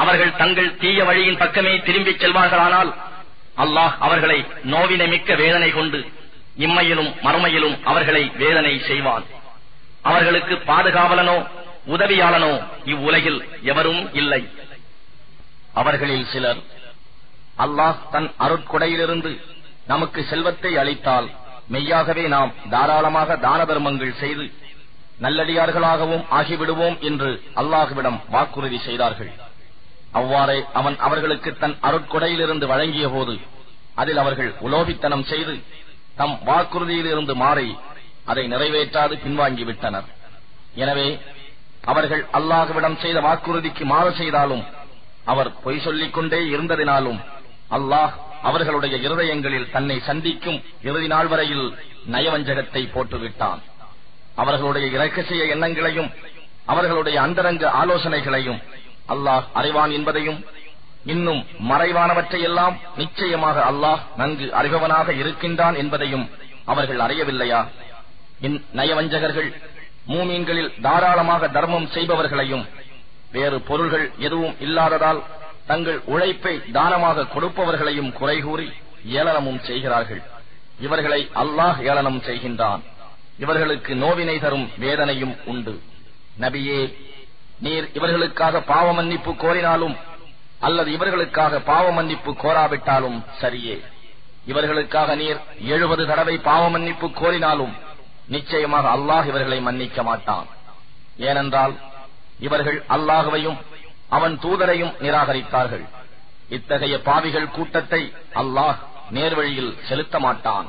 அவர்கள் தங்கள் தீய வழியின் பக்கமே திரும்பிச் செல்வார்களானால் அல்லாஹ் அவர்களை நோவினை மிக்க வேதனை கொண்டு இம்மையிலும் மறுமையிலும் அவர்களை வேதனை செய்வான். அவர்களுக்கு பாதுகாவலனோ உதவியாளனோ இவ்வுலகில் எவரும் இல்லை. அவர்களில் சிலர் அல்லாஹ் தன் அருட்கொடையிலிருந்து நமக்கு செல்வத்தை அளித்தால் மெய்யாகவே நாம் தாராளமாக தான தர்மங்கள் செய்து நல்லடியார்களாகவும் ஆகிவிடுவோம் என்று அல்லாஹுவிடம் வாக்குறுதி செய்தார்கள். அவ்வாறே அவன் அவர்களுக்கு தன் அருட்கொடையிலிருந்து வழங்கிய போது அதில் அவர்கள் உலோபித்தனம் செய்து தம் வாக்குறுதியிலிருந்து மாறி அதை நிறைவேற்றாது பின்வாங்கிவிட்டனர். எனவே அவர்கள் அல்லாஹுவிடம் செய்த வாக்குறுதிக்கு மாறு செய்தாலும் அவர் பொய் சொல்லிக் கொண்டே இருந்ததினாலும் அல்லாஹ் அவர்களுடைய இருதயங்களில் தன்னை சந்திக்கும் இறுதி நாள் வரையில் நயவஞ்சகத்தை போட்டுவிட்டான். அவர்களுடைய இரகசிய எண்ணங்களையும் அவர்களுடைய அந்தரங்க ஆலோசனைகளையும் அல்லாஹ் அறிவான் என்பதையும் இன்னும் மறைவானவற்றையெல்லாம் நிச்சயமாக அல்லாஹ் நன்கு அறிபவனாக இருக்கின்றான் என்பதையும் அவர்கள் அறியவில்லையா? இந் நயவஞ்சகர்கள் மூமீன்களில் தாராளமாக தர்மம் செய்பவர்களையும் வேறு பொருள்கள் எதுவும் இல்லாததால் தங்கள் உழைப்பை தானமாக கொடுப்பவர்களையும் குறைகூறி ஏளனமும் செய்கிறார்கள். இவர்களை அல்லாஹ் ஏளனம் செய்கின்றான். இவர்களுக்கு நோவினை தரும் வேதனையும் உண்டு. நபியே நீர் இவர்களுக்காக பாவ மன்னிப்பு கோரினாலும் அல்லது இவர்களுக்காக பாவ மன்னிப்பு கோராவிட்டாலும் சரியே. இவர்களுக்காக நீர் எழுபது தடவை பாவ மன்னிப்பு கோரினாலும் நிச்சயமாக அல்லாஹ் இவர்களை மன்னிக்க மாட்டான். ஏனென்றால் இவர்கள் அல்லாஹுவையும் அவன் தூதரையும் நிராகரித்தார்கள். இத்தகைய பாவிகள் கூட்டத்தை அல்லாஹ் நேர்வழியில் செலுத்த மாட்டான்.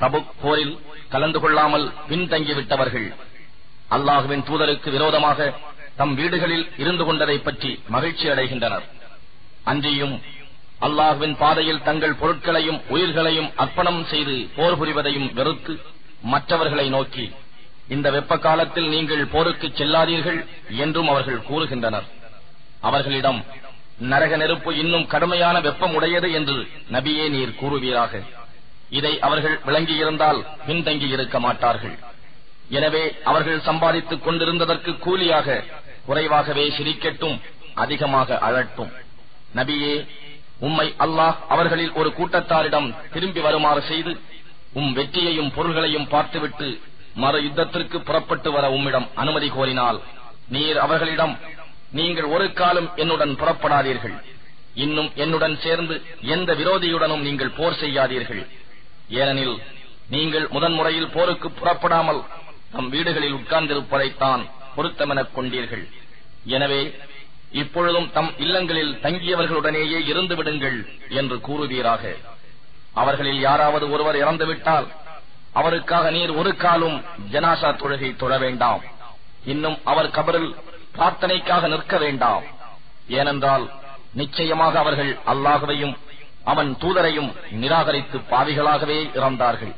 தபுக் போரில் கலந்து கொள்ளாமல் பின்தங்கிவிட்டவர்கள் அல்லாஹுவின் தூதருக்கு விரோதமாக தம் வீடுகளில் இருந்து கொண்டதை பற்றி மகிழ்ச்சி அடைகின்றனர். அன்றியும் அல்லாஹுவின் பாதையில் தங்கள் பொருட்களையும் உயிர்களையும் அர்ப்பணம் செய்து போர் புரிவதையும் வெறுத்து மற்றவர்களை நோக்கி இந்த வெப்ப காலத்தில் நீங்கள் போருக்கு செல்லாதீர்கள் என்றும் அவர்கள் கூறுகின்றனர். அவர்களிடம் நரக நெருப்பு இன்னும் கடுமையான வெப்பம் உடையது என்று நபியே நீர் கூறுவீராக. இதை அவர்கள் விளங்கியிருந்தால் பின்தங்கி இருக்க மாட்டார்கள். எனவே அவர்கள் சம்பாதித்துக் கொண்டிருந்ததற்கு கூலியாக குறைவாகவே சிரிக்கட்டும் அதிகமாக அழட்டும். நபியே உம்மை அல்லாஹ் அவர்களில் ஒரு கூட்டத்தாரிடம் திரும்பி வருமாறு செய்து உம் வெற்றியையும் பொருள்களையும் பார்த்துவிட்டு மறு யுத்தத்திற்கு புறப்பட்டு வர உம்மிடம் அனுமதி கோரினால் நீர் அவர்களிடம் நீங்கள் ஒரு காலம் என்னுடன் புறப்படாதீர்கள். இன்னும் என்னுடன் சேர்ந்து எந்த விரோதியுடனும் நீங்கள் போர் செய்யாதீர்கள். ஏனெனில் நீங்கள் முதன்முறையில் போருக்கு புறப்படாமல் நம் வீடுகளில் உட்கார்ந்திருப்பதைத்தான் பொருத்தமெனக் கொண்டீர்கள். எனவே இப்பொழுதும் தம் இல்லங்களில் தங்கியவர்களுடனேயே இருந்து விடுங்கள் என்று கூறுவீராக. அவர்களில் யாராவது ஒருவர் இறந்துவிட்டால் அவருக்காக நீர் ஒரு காலும் ஜனாசா தொழுகை தொழ வேண்டாம். இன்னும் அவர் கபரில் பிரார்த்தனைக்காக நிற்க வேண்டாம். ஏனென்றால் நிச்சயமாக அவர்கள் அல்லாகவையும் அவன் தூதரையும் நிராகரித்து பாவிகளாகவே இறந்தார்கள்.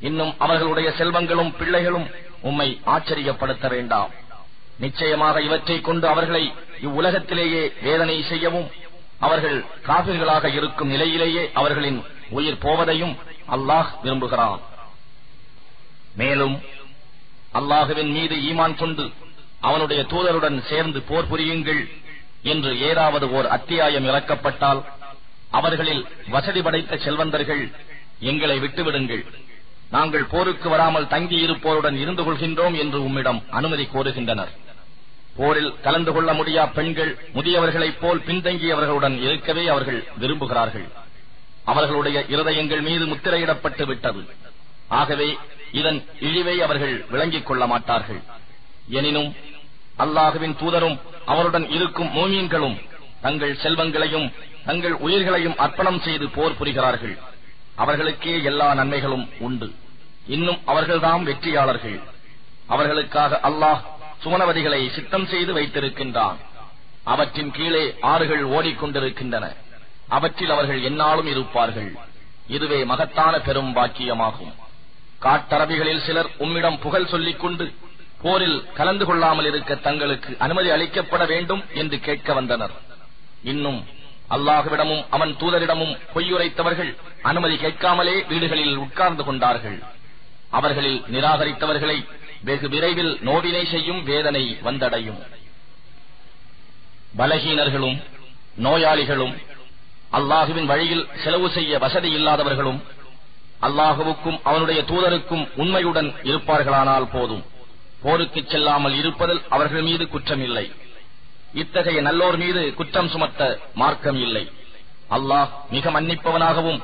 இன்னும் அவர்களுடைய செல்வங்களும் பிள்ளைகளும் உம்மை ஆச்சரியப்படுத்த வேண்டாம். நிச்சயமாக இவற்றைக் கொண்டு அவர்களை இவ்வுலகத்திலேயே வேதனை செய்யவும் அவர்கள் காபிர்களாக இருக்கும் நிலையிலேயே அவர்களின் உயிர் போவதையும் அல்லாஹ் விரும்புகிறான். மேலும் அல்லாஹுவின் மீது ஈமான் கொண்டு அவனுடைய தூதருடன் சேர்ந்து போர் புரியுங்கள் என்று ஏதாவது ஓர் அத்தியாயம் இறக்கப்பட்டால் அவர்களில் வசதி படைத்த செல்வந்தர்கள் எங்களை விட்டுவிடுங்கள். நாங்கள் போருக்கு வராமல் தங்கியிருப்போருடன் இருந்து கொள்கின்றோம் என்று உம்மிடம் அனுமதி கோருகின்றனர். போரில் கலந்து கொள்ள முடியா பெண்கள் முதியவர்களைப் போல் பின்தங்கியவர்களுடன் இருக்கவே அவர்கள் விரும்புகிறார்கள். அவர்களுடைய இருதயங்கள் மீது முத்திரையிடப்பட்டு விட்டது. ஆகவே இதன் இழிவை அவர்கள் விளங்கிக் கொள்ள மாட்டார்கள். எனினும் அல்லாஹுவின் தூதரும் அவருடன் இருக்கும் மோமீன்களும் தங்கள் செல்வங்களையும் தங்கள் உயிர்களையும் அர்ப்பணம் செய்து போர் புரிகிறார்கள். அவர்களுக்கே எல்லா நன்மைகளும் உண்டு. இன்னும் அவர்கள்தாம் வெற்றியாளர்கள். அவர்களுக்காக அல்லாஹ் சுமனவதிகளை சித்தம் செய்து வைத்திருக்கின்றான். அவற்றின் கீழே ஆறுகள் ஓடிக்கொண்டிருக்கின்றன. அவற்றில் அவர்கள் என்னாலும் இருப்பார்கள். இதுவே மகத்தான பெரும் பாக்கியமாகும். காட்டரபிகளில் சிலர் உம்மிடம் புகழ் சொல்லிக் கொண்டு போரில் கலந்து கொள்ளாமல் இருக்க தங்களுக்கு அனுமதி அளிக்கப்பட வேண்டும் என்று கேட்க வந்தனர். இன்னும் அல்லாஹுவிடமும் அவன் தூதரிடமும் பொய்யுரைத்தவர்கள் அனுமதி கேட்காமலே வீடுகளில் உட்கார்ந்து கொண்டார்கள். அவர்களில் நிராகரித்தவர்களை வெகு விரைவில் நோவினை செய்யும் வேதனை வந்தடையும். பலகீனர்களும் நோயாளிகளும் அல்லாஹுவின் வழியில் செலவு செய்ய வசதி இல்லாதவர்களும் அல்லாஹுவுக்கும் அவனுடைய தூதருக்கும் உண்மையுடன் இருப்பார்களானால் போதும். போருக்கு செல்லாமல் இருப்பதில் அவர்கள் மீது குற்றமில்லை. இத்தகைய நல்லோர் மீது குற்றம் சுமத்த மார்க்கம் இல்லை. அல்லாஹ் மிக மன்னிப்பவனாகவும்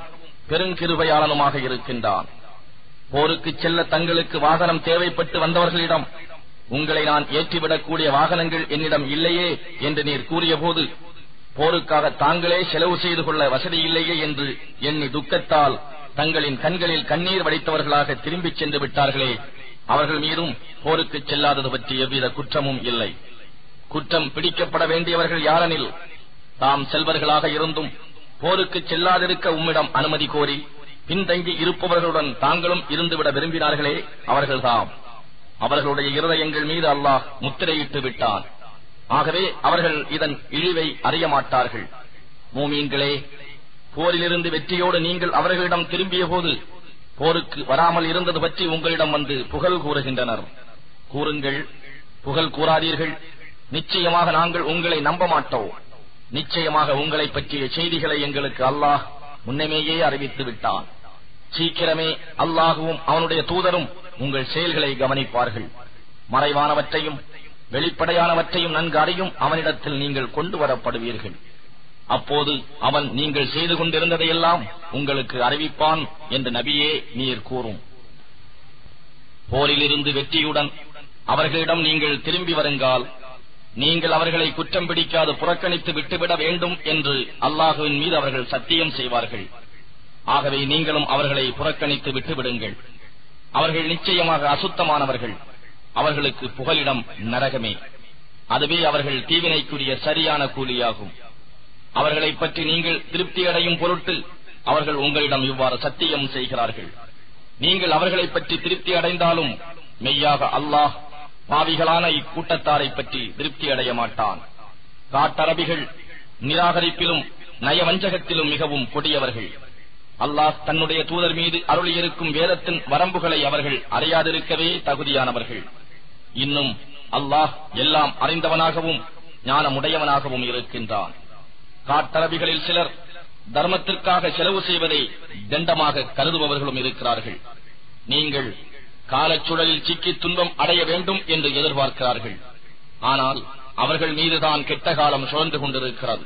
பெருங்கிருபையாளனுமாக இருக்கின்றான். போருக்கு செல்ல தங்களுக்கு வாகனம் தேவைப்பட்டு வந்தவர்களிடம் உங்களை நான் ஏற்றிவிடக்கூடிய வாகனங்கள் என்னிடம் இல்லையே என்று நீர் கூறியபோது போருக்காக தாங்களே செலவு செய்து கொள்ள வசதி இல்லையே என்று எண்ணி துக்கத்தால் தங்களின் கண்களில் கண்ணீர் வடித்தவர்களாக திரும்பிச் சென்று விட்டார்களே அவர்கள் மீதும் போருக்கு செல்லாதது பற்றி எவ்வித குற்றமும் இல்லை. குற்றம் பிடிக்கப்பட வேண்டியவர்கள் யாரெனில் தாம் செல்வர்களாக இருந்தும் போருக்கு செல்லாதிருக்க உம்மிடம் அனுமதி கோரி பின்தங்கி இருப்பவர்களுடன் தாங்களும் இருந்துவிட விரும்பினார்களே அவர்கள்தாம். அவர்களுடைய இருதயங்கள் மீது அல்லாஹ் முத்திரையிட்டு விட்டான். ஆகவே அவர்கள் இதன் இழிவை அறிய மாட்டார்கள். மூமீன்களே போரிலிருந்து வெற்றியோடு நீங்கள் அவர்களிடம் திரும்பிய போது போருக்கு வராமல் இருந்தது பற்றி உங்களிடம் வந்து புகழ் கூறுகின்றனர். கூறுங்கள் புகழ் கூறாதீர்கள். நிச்சயமாக நாங்கள் உங்களை நம்ப மாட்டோம் நிச்சயமாக உங்களை பற்றிய செய்திகளை எங்களுக்கு அல்லாஹ் முன்னமேயே அறிவித்து விட்டான். சீக்கிரமே அல்லாஹுவும் அவனுடைய தூதரும் உங்கள் செயல்களை கவனிப்பார்கள். மறைவானவற்றையும் வெளிப்படையானவற்றையும் நன்கு அறியும் அவனிடத்தில் நீங்கள் கொண்டு வரப்படுவீர்கள். அப்போது அவன் நீங்கள் செய்து கொண்டிருந்ததையெல்லாம் உங்களுக்கு அறிவிப்பான் என்று நபியே நீர் கூறும். போரிலிருந்து வெற்றியுடன் அவர்களிடம் நீங்கள் திரும்பி வருங்கால் நீங்கள் அவர்களை குற்றம் பிடிக்காது புறக்கணித்து விட்டுவிட வேண்டும் என்று அல்லாஹுவின் மீது அவர்கள் சத்தியம் செய்வார்கள். ஆகவே நீங்களும் அவர்களை புறக்கணித்து விட்டுவிடுங்கள். அவர்கள் நிச்சயமாக அசுத்தமானவர்கள். அவர்களுக்கு புகலிடம் நரகமே. அதுவே அவர்கள் தீவினைக்குரிய சரியான கூலியாகும். அவர்களை பற்றி நீங்கள் திருப்தியடையும் பொருட்டு அவர்கள் உங்களிடம் இவ்வாறு சத்தியம் செய்கிறார்கள். நீங்கள் அவர்களை பற்றி திருப்தி அடைந்தாலும் மெய்யாக அல்லாஹ் பாவிகளான இக்கூட்டத்தாரை பற்றி திருப்தி அடைய மாட்டான். காட்டரபிகள் நிராகரிப்பிலும் நயவஞ்சகத்திலும் மிகவும் கொடியவர்கள். அல்லாஹ் தன்னுடைய தூதர் மீது அருளியிருக்கும் வேதத்தின் வரம்புகளை அவர்கள் அறியாதிருக்கவே தகுதியானவர்கள். இன்னும் அல்லாஹ் எல்லாம் அறிந்தவனாகவும் ஞானமுடையவனாகவும் இருக்கின்றான். காட்டரபிகளில் சிலர் தர்மத்திற்காக செலவு செய்வதை தண்டமாக கருதுபவர்களும் இருக்கிறார்கள். நீங்கள் காலச்சூழலில் சிக்கி துன்பம் அடைய வேண்டும் என்று எதிர்பார்க்கிறார்கள். ஆனால் அவர்கள் மீதுதான் கெட்ட காலம் சுழந்து கொண்டிருக்கிறது.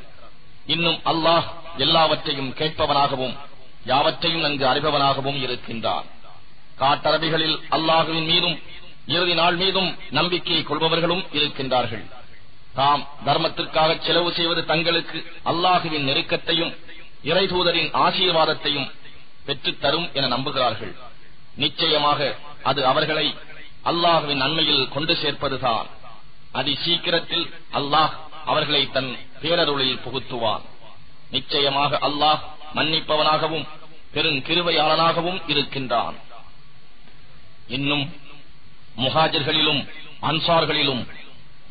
இன்னும் அல்லாஹ் எல்லாவற்றையும் கேட்பவனாகவும் யாவற்றையும் நன்கு அறிபவனாகவும் இருக்கின்றான். காட்டரபிகளில் அல்லாஹுவின் மீதும் இறுதி நாள் மீதும் நம்பிக்கை கொள்பவர்களும் இருக்கின்றார்கள். தாம் தர்மத்திற்காக செலவு செய்வது தங்களுக்கு அல்லாஹுவின் நெருக்கத்தையும் இறைதூதரின் ஆசீர்வாதத்தையும் பெற்றுத்தரும் என நம்புகிறார்கள். நிச்சயமாக அது அவர்களை அல்லாஹுவின் நன்மையில் கொண்டு சேர்ப்பதுதான். அதி சீக்கிரத்தில் அல்லாஹ் அவர்களை தன் பேரருளில் புகுத்துவான். நிச்சயமாக அல்லாஹ் மன்னிப்பவனாகவும் பெருங்கிருவையாளனாகவும் இருக்கின்றான். இன்னும் முஹாஜர்களிலும் அன்சார்களிலும்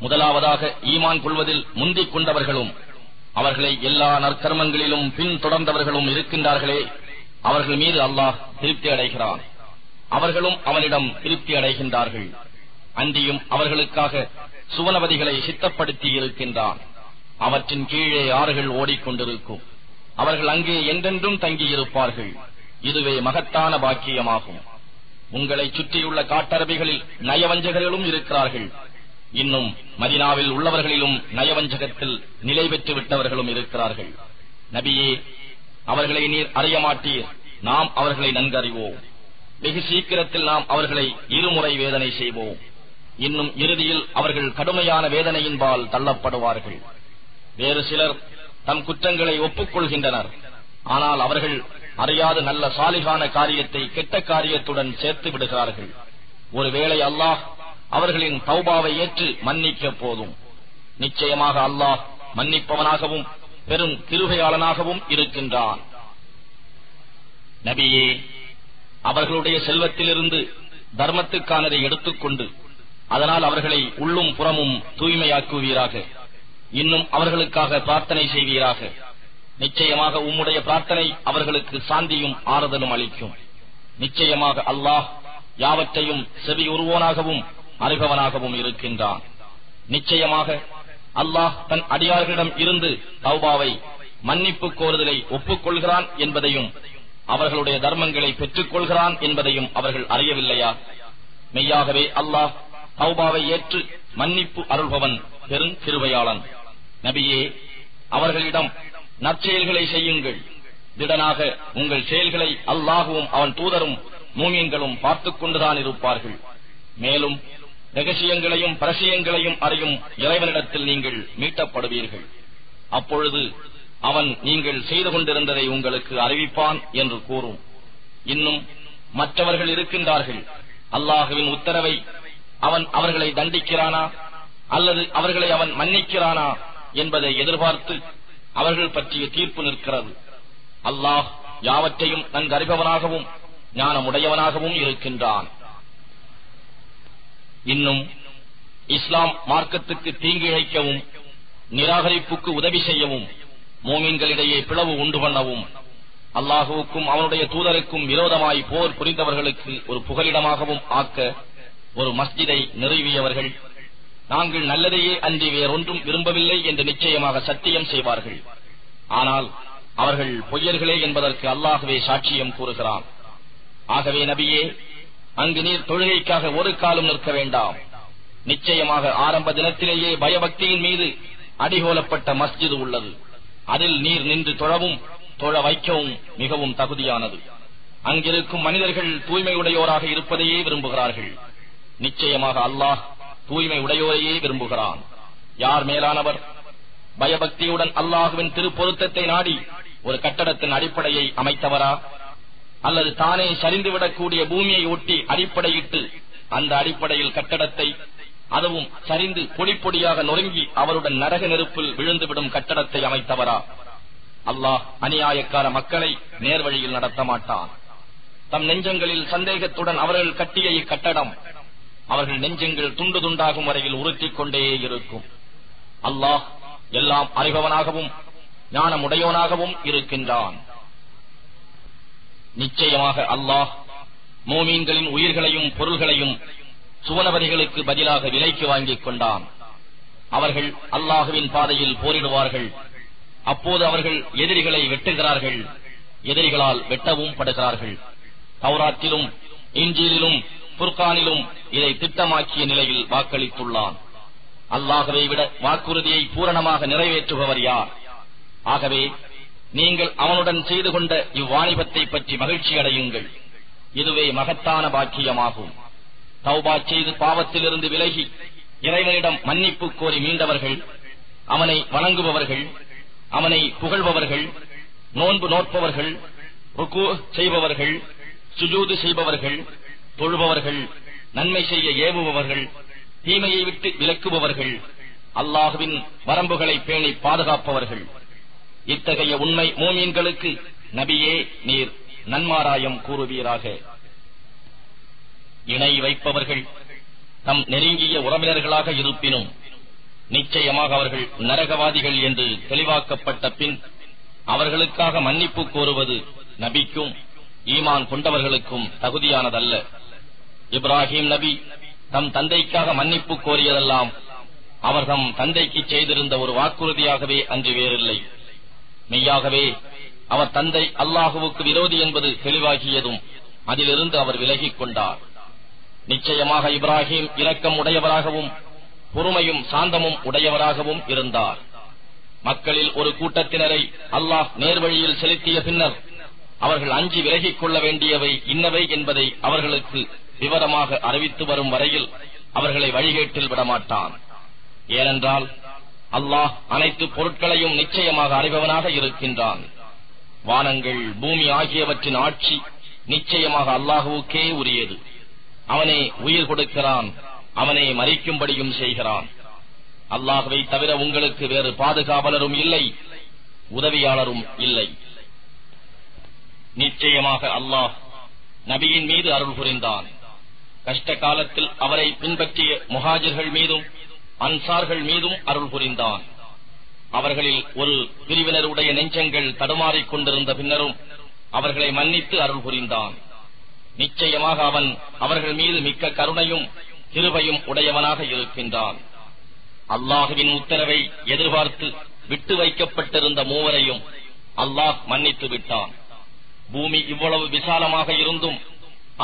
முதலாவதாக ஈமான் கொள்வதில் முந்திக் கொண்டவர்களும் அவர்களை எல்லா நற்கர்மங்களிலும் பின்தொடர்ந்தவர்களும் இருக்கின்றார்களே அவர்கள் மீது அல்லாஹ் திருப்தி அடைகிறான். அவர்களும் அவனிடம் திருப்தி அடைகின்றார்கள். அன்றியும் அவர்களுக்காக சுவனவதிகளை சித்தப்படுத்தி இருக்கின்றான். அவற்றின் கீழே ஆறுகள் ஓடிக்கொண்டிருக்கும். அவர்கள் அங்கே என்றென்றும் தங்கியிருப்பார்கள். இதுவே மகத்தான பாக்கியமாகும். உங்களை சுற்றியுள்ள காட்டரபிகளில் நயவஞ்சகர்களும் இருக்கிறார்கள். இன்னும் மதினாவில் உள்ளவர்களிலும் நயவஞ்சகத்தில் நிலை பெற்று விட்டவர்களும் இருக்கிறார்கள். நபியே அவர்களை நீர் அறியமாட்டீர். நாம் அவர்களை நன்கறிவோம். வெகு சீக்கிரத்தில் நாம் அவர்களை இருமுறை வேதனை செய்வோம். இன்னும் இறுதியில் அவர்கள் கடுமையான வேதனையின்பால் தள்ளப்படுவார்கள். வேறு சிலர் தம் குற்றங்களை ஒப்புக்கொள்கின்றனர். ஆனால் அவர்கள் அறியாது நல்ல சாலிகான காரியத்தை கெட்ட காரியத்துடன் சேர்த்து விடுகிறார்கள். ஒருவேளை அல்லாஹ் அவர்களின் தௌபாவை ஏற்று மன்னிக்க போதும். நிச்சயமாக அல்லாஹ் மன்னிப்பவனாகவும் பெரும் திருகையாளனாகவும் இருக்கின்றான். நபியே அவர்களுடைய செல்வத்திலிருந்து தர்மத்துக்கானதை எடுத்துக்கொண்டு அதனால் அவர்களை உள்ளும் புறமும் தூய்மையாக்குவீராக. இன்னும் அவர்களுக்காக பிரார்த்தனை செய்வீராக. நிச்சயமாக உம்முடைய பிரார்த்தனை அவர்களுக்கு சாந்தியும் ஆறுதலும் அளிக்கும். நிச்சயமாக அல்லாஹ் யாவற்றையும் செவி உருவோனாகவும் அறிபவனாகவும் இருக்கின்றான். நிச்சயமாக அல்லாஹ் தன் அடியார்களிடம் இருந்து தௌபாவை மன்னிப்பு கோருதலை ஒப்புக்கொள்கிறான் என்பதையும் அவர்களுடைய தர்மங்களை பெற்றுக் கொள்கிறான் என்பதையும் அவர்கள் அறியவில்லையா? மெய்யாகவே அல்லாஹ் தௌபாவை ஏற்று மன்னிப்பு அருள்பவன் பெரும் திருவையாளன் நபியே அவர்களிடம் நற்செயல்களை செய்யுங்கள். திடனாக உங்கள் செயல்களை அல்லாஹுவும் அவன் தூதரும் மூமியங்களும் பார்த்துக் கொண்டுதான் இருப்பார்கள். மேலும் ரகசியங்களையும் பரசியங்களையும் அறியும் இறைவனிடத்தில் நீங்கள் மீட்டப்படுவீர்கள். அப்பொழுது அவன் நீங்கள் செய்து கொண்டிருந்ததை உங்களுக்கு அறிவிப்பான் என்று கூறும். இன்னும் மற்றவர்கள் இருக்கின்றார்கள். அல்லாஹுவின் உத்தரவை அவன் அவர்களை தண்டிக்கிறானா? அல்லது அவர்களை அவன் மன்னிக்கிறானா? என்பதை எதிர்பார்த்து அவர்கள் பற்றிய தீர்ப்பு நிற்கிறது. அல்லாஹ் யாவற்றையும் நன்கு அறிபவனாகவும் ஞானமுடையவனாகவும் இருக்கின்றான். இன்னும் இஸ்லாம் மார்க்கத்துக்கு தீங்கு இழைக்கவும் நிராகரிப்புக்கு உதவி செய்யவும் மோமீன்களிடையே பிளவு உண்டு பண்ணவும். அல்லாஹுவுக்கும் அவனுடைய தூதருக்கும் விரோதமாய் போர் புரிந்தவர்களுக்கு ஒரு புகலிடமாகவும் ஆக்க ஒரு மஸ்ஜிதை நிறுவியவர்கள். நாங்கள் நல்லதையே அன்றி வேறொன்றும் விரும்பவில்லை என்று நிச்சயமாக சத்தியம் செய்வார்கள். ஆனால் அவர்கள் பொய்யர்களே என்பதற்கு அல்லாகவே சாட்சியம் கூறுகிறான். ஆகவே நபியே அங்கு நீர் தொழுகைக்காக ஒரு காலம் நிற்க வேண்டாம். நிச்சயமாக ஆரம்ப தினத்திலேயே பயபக்தியின் மீது அடிகோலப்பட்ட மஸ்ஜிது உள்ளது. அதில் நீர் நின்று தொழவும் தொழ வைக்கவும் மிகவும் தகுதியானது. அங்கிருக்கும் மனிதர்கள் தூய்மை உடையோராக இருப்பதையே விரும்புகிறார்கள். நிச்சயமாக அல்லாஹ் தூய்மை உடையோரையே விரும்புகிறான். யார் மேலானவர்? பயபக்தியுடன் அல்லாஹுவின் திருப்பொருத்தத்தை நாடி ஒரு கட்டடத்தின் அடிப்படையை அமைத்தவரா? அல்லது தானே சரிந்துவிடக்கூடிய பூமியை ஒட்டி அடிப்படையிட்டு அந்த அடிப்படையில் கட்டடத்தை அதுவும் சரிந்து பொடி பொடியாக நொறுங்கி அவருடன் நரக நெருப்பில் விழுந்துவிடும் கட்டடத்தை அமைத்தவரா? அல்லாஹ் அநியாயக்கார மக்களை நேர்வழியில் நடத்த மாட்டான். தம் நெஞ்சங்களில் சந்தேகத்துடன் அவர்கள் கட்டிய இக்கட்டடம் அவர்கள் நெஞ்சங்கள் துண்டு துண்டாகும் வரையில் உறுத்திக் கொண்டே இருக்கும். அல்லாஹ் எல்லாம் அறிபவனாகவும் ஞானமுடையவனாகவும் இருக்கின்றான். நிச்சயமாக அல்லாஹ் மோமீன்களின் உயிர்களையும் பொருள்களையும் சுவனவரிகளுக்கு பதிலாக விலைக்கு வாங்கிக் கொண்டான். அவர்கள் அல்லாஹுவின் பாதையில் போரிடுவார்கள். அப்போது அவர்கள் எதிரிகளை வெட்டுகிறார்கள். எதிரிகளால் வெட்டவும் படுகிறார்கள். தௌராத்திலும் இஞ்சியிலும் புர்கானிலும் இதை திட்டமாக்கிய நிலையில் வாக்களித்துள்ளான். அல்லாகவே விட வாக்குறுதியை பூரணமாக நிறைவேற்றுபவர் யார்? ஆகவே நீங்கள் அவனுடன் செய்து கொண்ட இவ்வாணிபத்தை பற்றி மகிழ்ச்சி அடையுங்கள் இதுவே மகத்தான பாக்கியமாகும். தௌபா செய்து பாவத்திலிருந்து விலகி இறைவனிடம் மன்னிப்பு கோரி மீண்டவர்கள் அவனை வணங்குபவர்கள் அவனை புகழ்பவர்கள் நோன்பு நோற்பவர்கள் ருக்கு செய்பவர்கள் சுஜூது செய்பவர்கள் தொழுபவர்கள் நன்மை செய்ய ஏவுபவர்கள் தீமையை விட்டு விலக்குபவர்கள் அல்லாஹுவின் வரம்புகளை பேணி பாதுகாப்பவர்கள். இத்தகைய உண்மை மூமீன்களுக்கு நபியே நீர் நன்மாராயம் கூறுவீராக. இணை வைப்பவர்கள் தம் நெருங்கிய உறவினர்களாக இருப்பினும் நிச்சயமாக அவர்கள் நரகவாதிகள் என்று தெளிவாக்கப்பட்ட பின் அவர்களுக்காக மன்னிப்பு கோருவது நபிக்கும் ஈமான் கொண்டவர்களுக்கும் தகுதியானதல்ல. இப்ராஹிம் நபி தம் தந்தைக்காக மன்னிப்பு கோரியதெல்லாம் அவர் தம் தந்தைக்கு செய்திருந்த ஒரு வாக்குறுதியாகவே அன்று வேறில்லை. மெய்யாகவே அவர் தந்தை அல்லாஹுவுக்கு விரோதி என்பது தெளிவாகியதும் அதிலிருந்து அவர் விலகிக் கொண்டார். நிச்சயமாக இப்ராஹிம் இரக்கம் உடையவராகவும் பொறுமையும் சாந்தமும் உடையவராகவும் இருந்தார். மக்களில் ஒரு கூட்டத்தினரை அல்லாஹ் நேர்வழியில் செலுத்திய பின்னர் அவர்கள் அஞ்சி விலகிக் கொள்ள வேண்டியவை இன்னவை என்பதை அவர்களுக்கு விவரமாக அறிவித்து வரும் வரையில் அவர்களை வழிகேட்டில் விடமாட்டான். ஏனென்றால் அல்லாஹ் அனைத்து பொருட்களையும் நிச்சயமாக அறிபவனாக இருக்கின்றான். வானங்கள் பூமி ஆகியவற்றின் ஆட்சி நிச்சயமாக அல்லாஹுவுக்கே உரியது. அவனே உயிர் கொடுக்கிறான். அவனே மறிக்கும்படியும் செய்கிறான். அல்லாஹுவை தவிர உங்களுக்கு வேறு பாதுகாவலரும் இல்லை. உதவியாளரும் இல்லை. நிச்சயமாக அல்லாஹ் நபியின் மீது அருள் புரிந்தான். கஷ்ட காலத்தில் அவரை பின்பற்றிய முஹாஜர்கள் மீதும் அன்சார்கள் மீதும் அருள் புரிந்தான். அவர்களில் ஒரு பிரிவினருடைய நெஞ்சங்கள் தடுமாறிக் கொண்டிருந்த பின்னரும் அவர்களை மன்னித்து அருள் புரிந்தான். நிச்சயமாக அவன் அவர்கள் மீது மிக்க கருணையும் கிருபையும் உடையவனாக இருக்கின்றான். அல்லாஹுவின் உத்தரவை எதிர்பார்த்து விட்டு வைக்கப்பட்டிருந்த மூவரையும் அல்லாஹ் மன்னித்து விட்டான். பூமி இவ்வளவு விசாலமாக இருந்தும்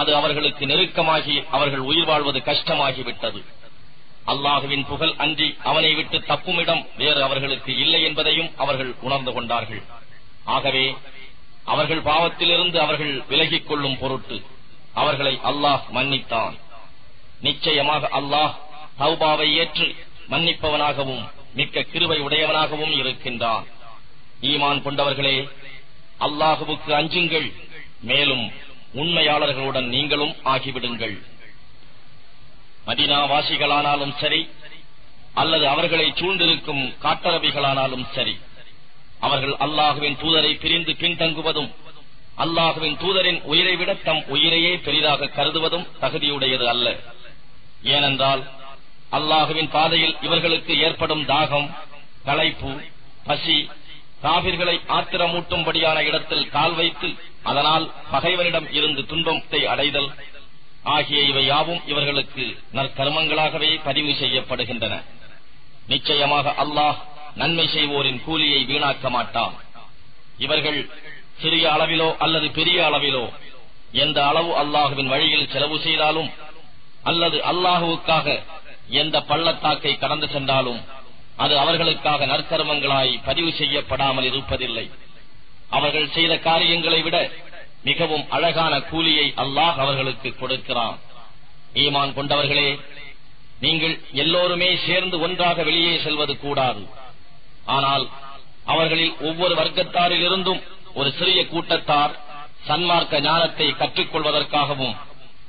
அது அவர்களுக்கு நெருக்கமாகி அவர்கள் உயிர் வாழ்வது கஷ்டமாகிவிட்டது. அல்லாஹுவின் புகழ் அன்றி அவனை விட்டு தப்புமிடம் வேறு அவர்களுக்கு இல்லை என்பதையும் அவர்கள் உணர்ந்து கொண்டார்கள். ஆகவே அவர்கள் பாவத்திலிருந்து அவர்கள் விலகிக் கொள்ளும் பொருட்டு அவர்களை அல்லாஹ் மன்னித்தான். நிச்சயமாக அல்லாஹ் தௌபாவை ஏற்று மன்னிப்பவனாகவும் மிக்க கிருவை உடையவனாகவும் இருக்கின்றான். ஈமான் கொண்டவர்களே அல்லாஹுவுக்கு அஞ்சுங்கள் மேலும் உண்மையாளர்களுடன் நீங்களும் ஆகிவிடுங்கள். மதினாவாசிகளானாலும் சரி அல்லது அவர்களை சூழ்ந்திருக்கும் காட்டரபிகளானாலும் சரி அவர்கள் அல்லாஹுவின் தூதரை பிரிந்து பின்தங்குவதும் அல்லாஹுவின் தூதரின் உயிரை விட தம் உயிரையே பெரிதாக கருதுவதும் தகுதியுடையது அல்ல. ஏனென்றால் அல்லாஹுவின் பாதையில் இவர்களுக்கு ஏற்படும் தாகம் களைப்பு பசி காவிர்களை ஆத்திரமூட்டும்படியான இடத்தில் கால் வைத்து அதனால் பகைவனிடம் இருந்து துன்பத்தை அடைதல் ஆகிய இவை யாவும் இவர்களுக்கு நற்கர்மங்களாகவே பதிவு செய்யப்படுகின்றன. நிச்சயமாக அல்லாஹ் நன்மை செய்வோரின் கூலியை வீணாக்க மாட்டான். இவர்கள் சிறிய அளவிலோ அல்லது பெரிய அளவிலோ எந்த அளவு அல்லாஹுவின் வழியில் செலவு செய்தாலும் அல்லது அல்லாஹுவுக்காக எந்த பள்ளத்தாக்கை கடந்து சென்றாலும் அது அவர்களுக்காக நற்கர்மங்களாய் பதிவு செய்யப்படாமல் இருப்பதில்லை. அவர்கள் செய்த காரியங்களை விட மிகவும் அழகான கூலியை அல்லாஹ் அவர்களுக்கு கொடுக்கிறான். ஈமான் கொண்டவர்களே நீங்கள் எல்லோருமே சேர்ந்து ஒன்றாக வெளியே செல்வது கூடாது. ஆனால் அவர்களில் ஒவ்வொரு வர்க்கத்தாரிலிருந்தும் ஒரு சிறிய கூட்டத்தார் சன்மார்க்க ஞானத்தை கற்றுக்கொள்வதற்காகவும்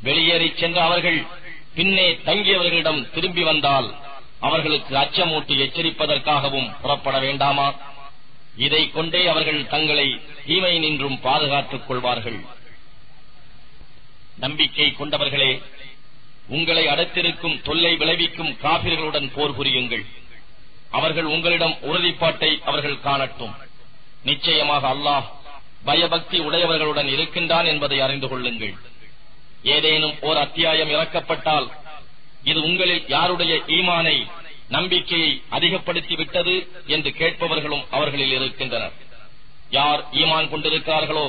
வெளியேறிச் சென்ற அவர்கள் பின்னே தங்கியவர்களிடம் திரும்பி வந்தால் அவர்களுக்கு அச்சமூட்டி எச்சரிப்பதற்காகவும் புறப்பட வேண்டாமா? இதை கொண்டே அவர்கள் தங்களை தீமை நின்றும் பாதுகாத்துக் கொள்வார்கள். நம்பிக்கை கொண்டவர்களே உங்களை அடுத்திருக்கும் தொல்லை விளைவிக்கும் காபிர்களுடன் போர் புரியுங்கள். அவர்கள் உங்களிடம் உறுதிப்பாட்டை அவர்கள் காணட்டும். நிச்சயமாக அல்லாஹ் பயபக்தி உடையவர்களுடன் இருக்கின்றான் என்பதை அறிந்து கொள்ளுங்கள். ஏதேனும் ஓர் அத்தியாயம் இறக்கப்பட்டால் இது உங்களில் யாருடைய ஈமானை நம்பிக்கையை அதிகப்படுத்தி விட்டது என்று கேட்பவர்களும் அவர்களில் இருக்கின்றனர். யார் ஈமான் கொண்டிருக்கிறார்களோ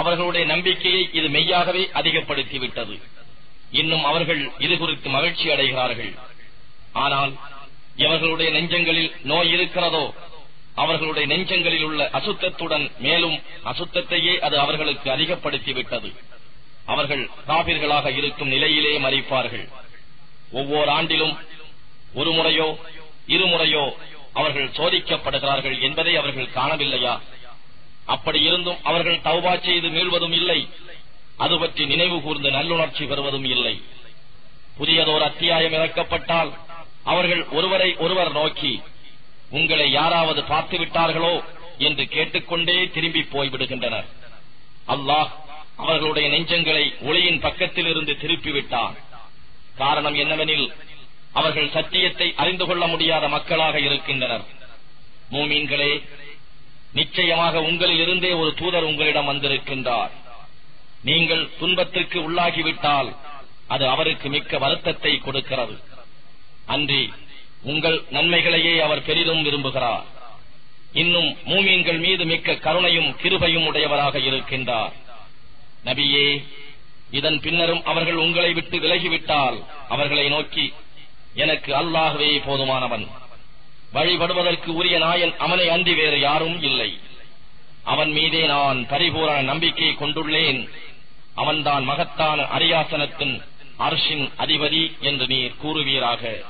அவர்களுடைய நம்பிக்கையை இது மெய்யாகவே அதிகப்படுத்தி விட்டது இன்னும் அவர்கள் இது குறித்து மகிழ்ச்சி அடைகிறார்கள். ஆனால் எவர்களுடைய நெஞ்சங்களில் நோய் இருக்கிறதோ அவர்களுடைய நெஞ்சங்களில் உள்ள அசுத்தத்துடன் மேலும் அசுத்தத்தையே அது அவர்களுக்கு அதிகப்படுத்திவிட்டது. அவர்கள் காபிர்களாக இருக்கும் நிலையிலே மறிப்பார்கள் ஒவ்வொரு ஆண்டிலும் ஒரு முறையோ இருமுறையோ அவர்கள் சோதிக்கப்படுகிறார்கள் என்பதை அவர்கள் காணவில்லையா? அப்படி இருந்தும் அவர்கள் தௌபா செய்து மீள்வதும் இல்லை. அது பற்றி நினைவு கூர்ந்து நல்லுணர்ச்சி பெறுவதும் இல்லை. புதியதோர் அத்தியாயம் இறக்கப்பட்டால் அவர்கள் ஒருவரை ஒருவர் நோக்கி உங்களை யாராவது பார்த்து விட்டார்களோ என்று கேட்டுக்கொண்டே திரும்பி போய்விடுகின்றனர். அல்லாஹ் அவர்களுடைய நெஞ்சங்களை ஒளியின் பக்கத்தில் இருந்து திருப்பிவிட்டான். காரணம் என்னவெனில் அவர்கள் சத்தியத்தை அறிந்து கொள்ள முடியாத மக்களாக இருக்கின்றனர். மூமீன்களே நிச்சயமாக உங்களில் இருந்தே ஒரு தூதர் உங்களிடம் வந்திருக்கின்றார். நீங்கள் துன்பத்திற்கு உள்ளாகிவிட்டால் அது அவருக்கு மிக்க வருத்தத்தை கொடுக்கிறது. அன்றி உங்கள் நன்மைகளையே அவர் பெரிதும் விரும்புகிறார். இன்னும் மூமீன்கள் மீது மிக்க கருணையும் கிருபையும் உடையவராக இருக்கின்றார். நபியே இதன் பின்னரும் அவர்கள் உங்களை விட்டு விலகிவிட்டால் அவர்களை நோக்கி எனக்கு அல்லாகவே போதுமானவன். வழிபடுவதற்கு உரிய நாயன் அவனை அன்றி வேறு யாரும் இல்லை. அவன் மீதே நான் பரிபூரண நம்பிக்கை கொண்டுள்ளேன். அவன்தான் மகத்தான அரியாசனத்தின் அரசின் அதிபதி என்று நீர் கூறுவீராக.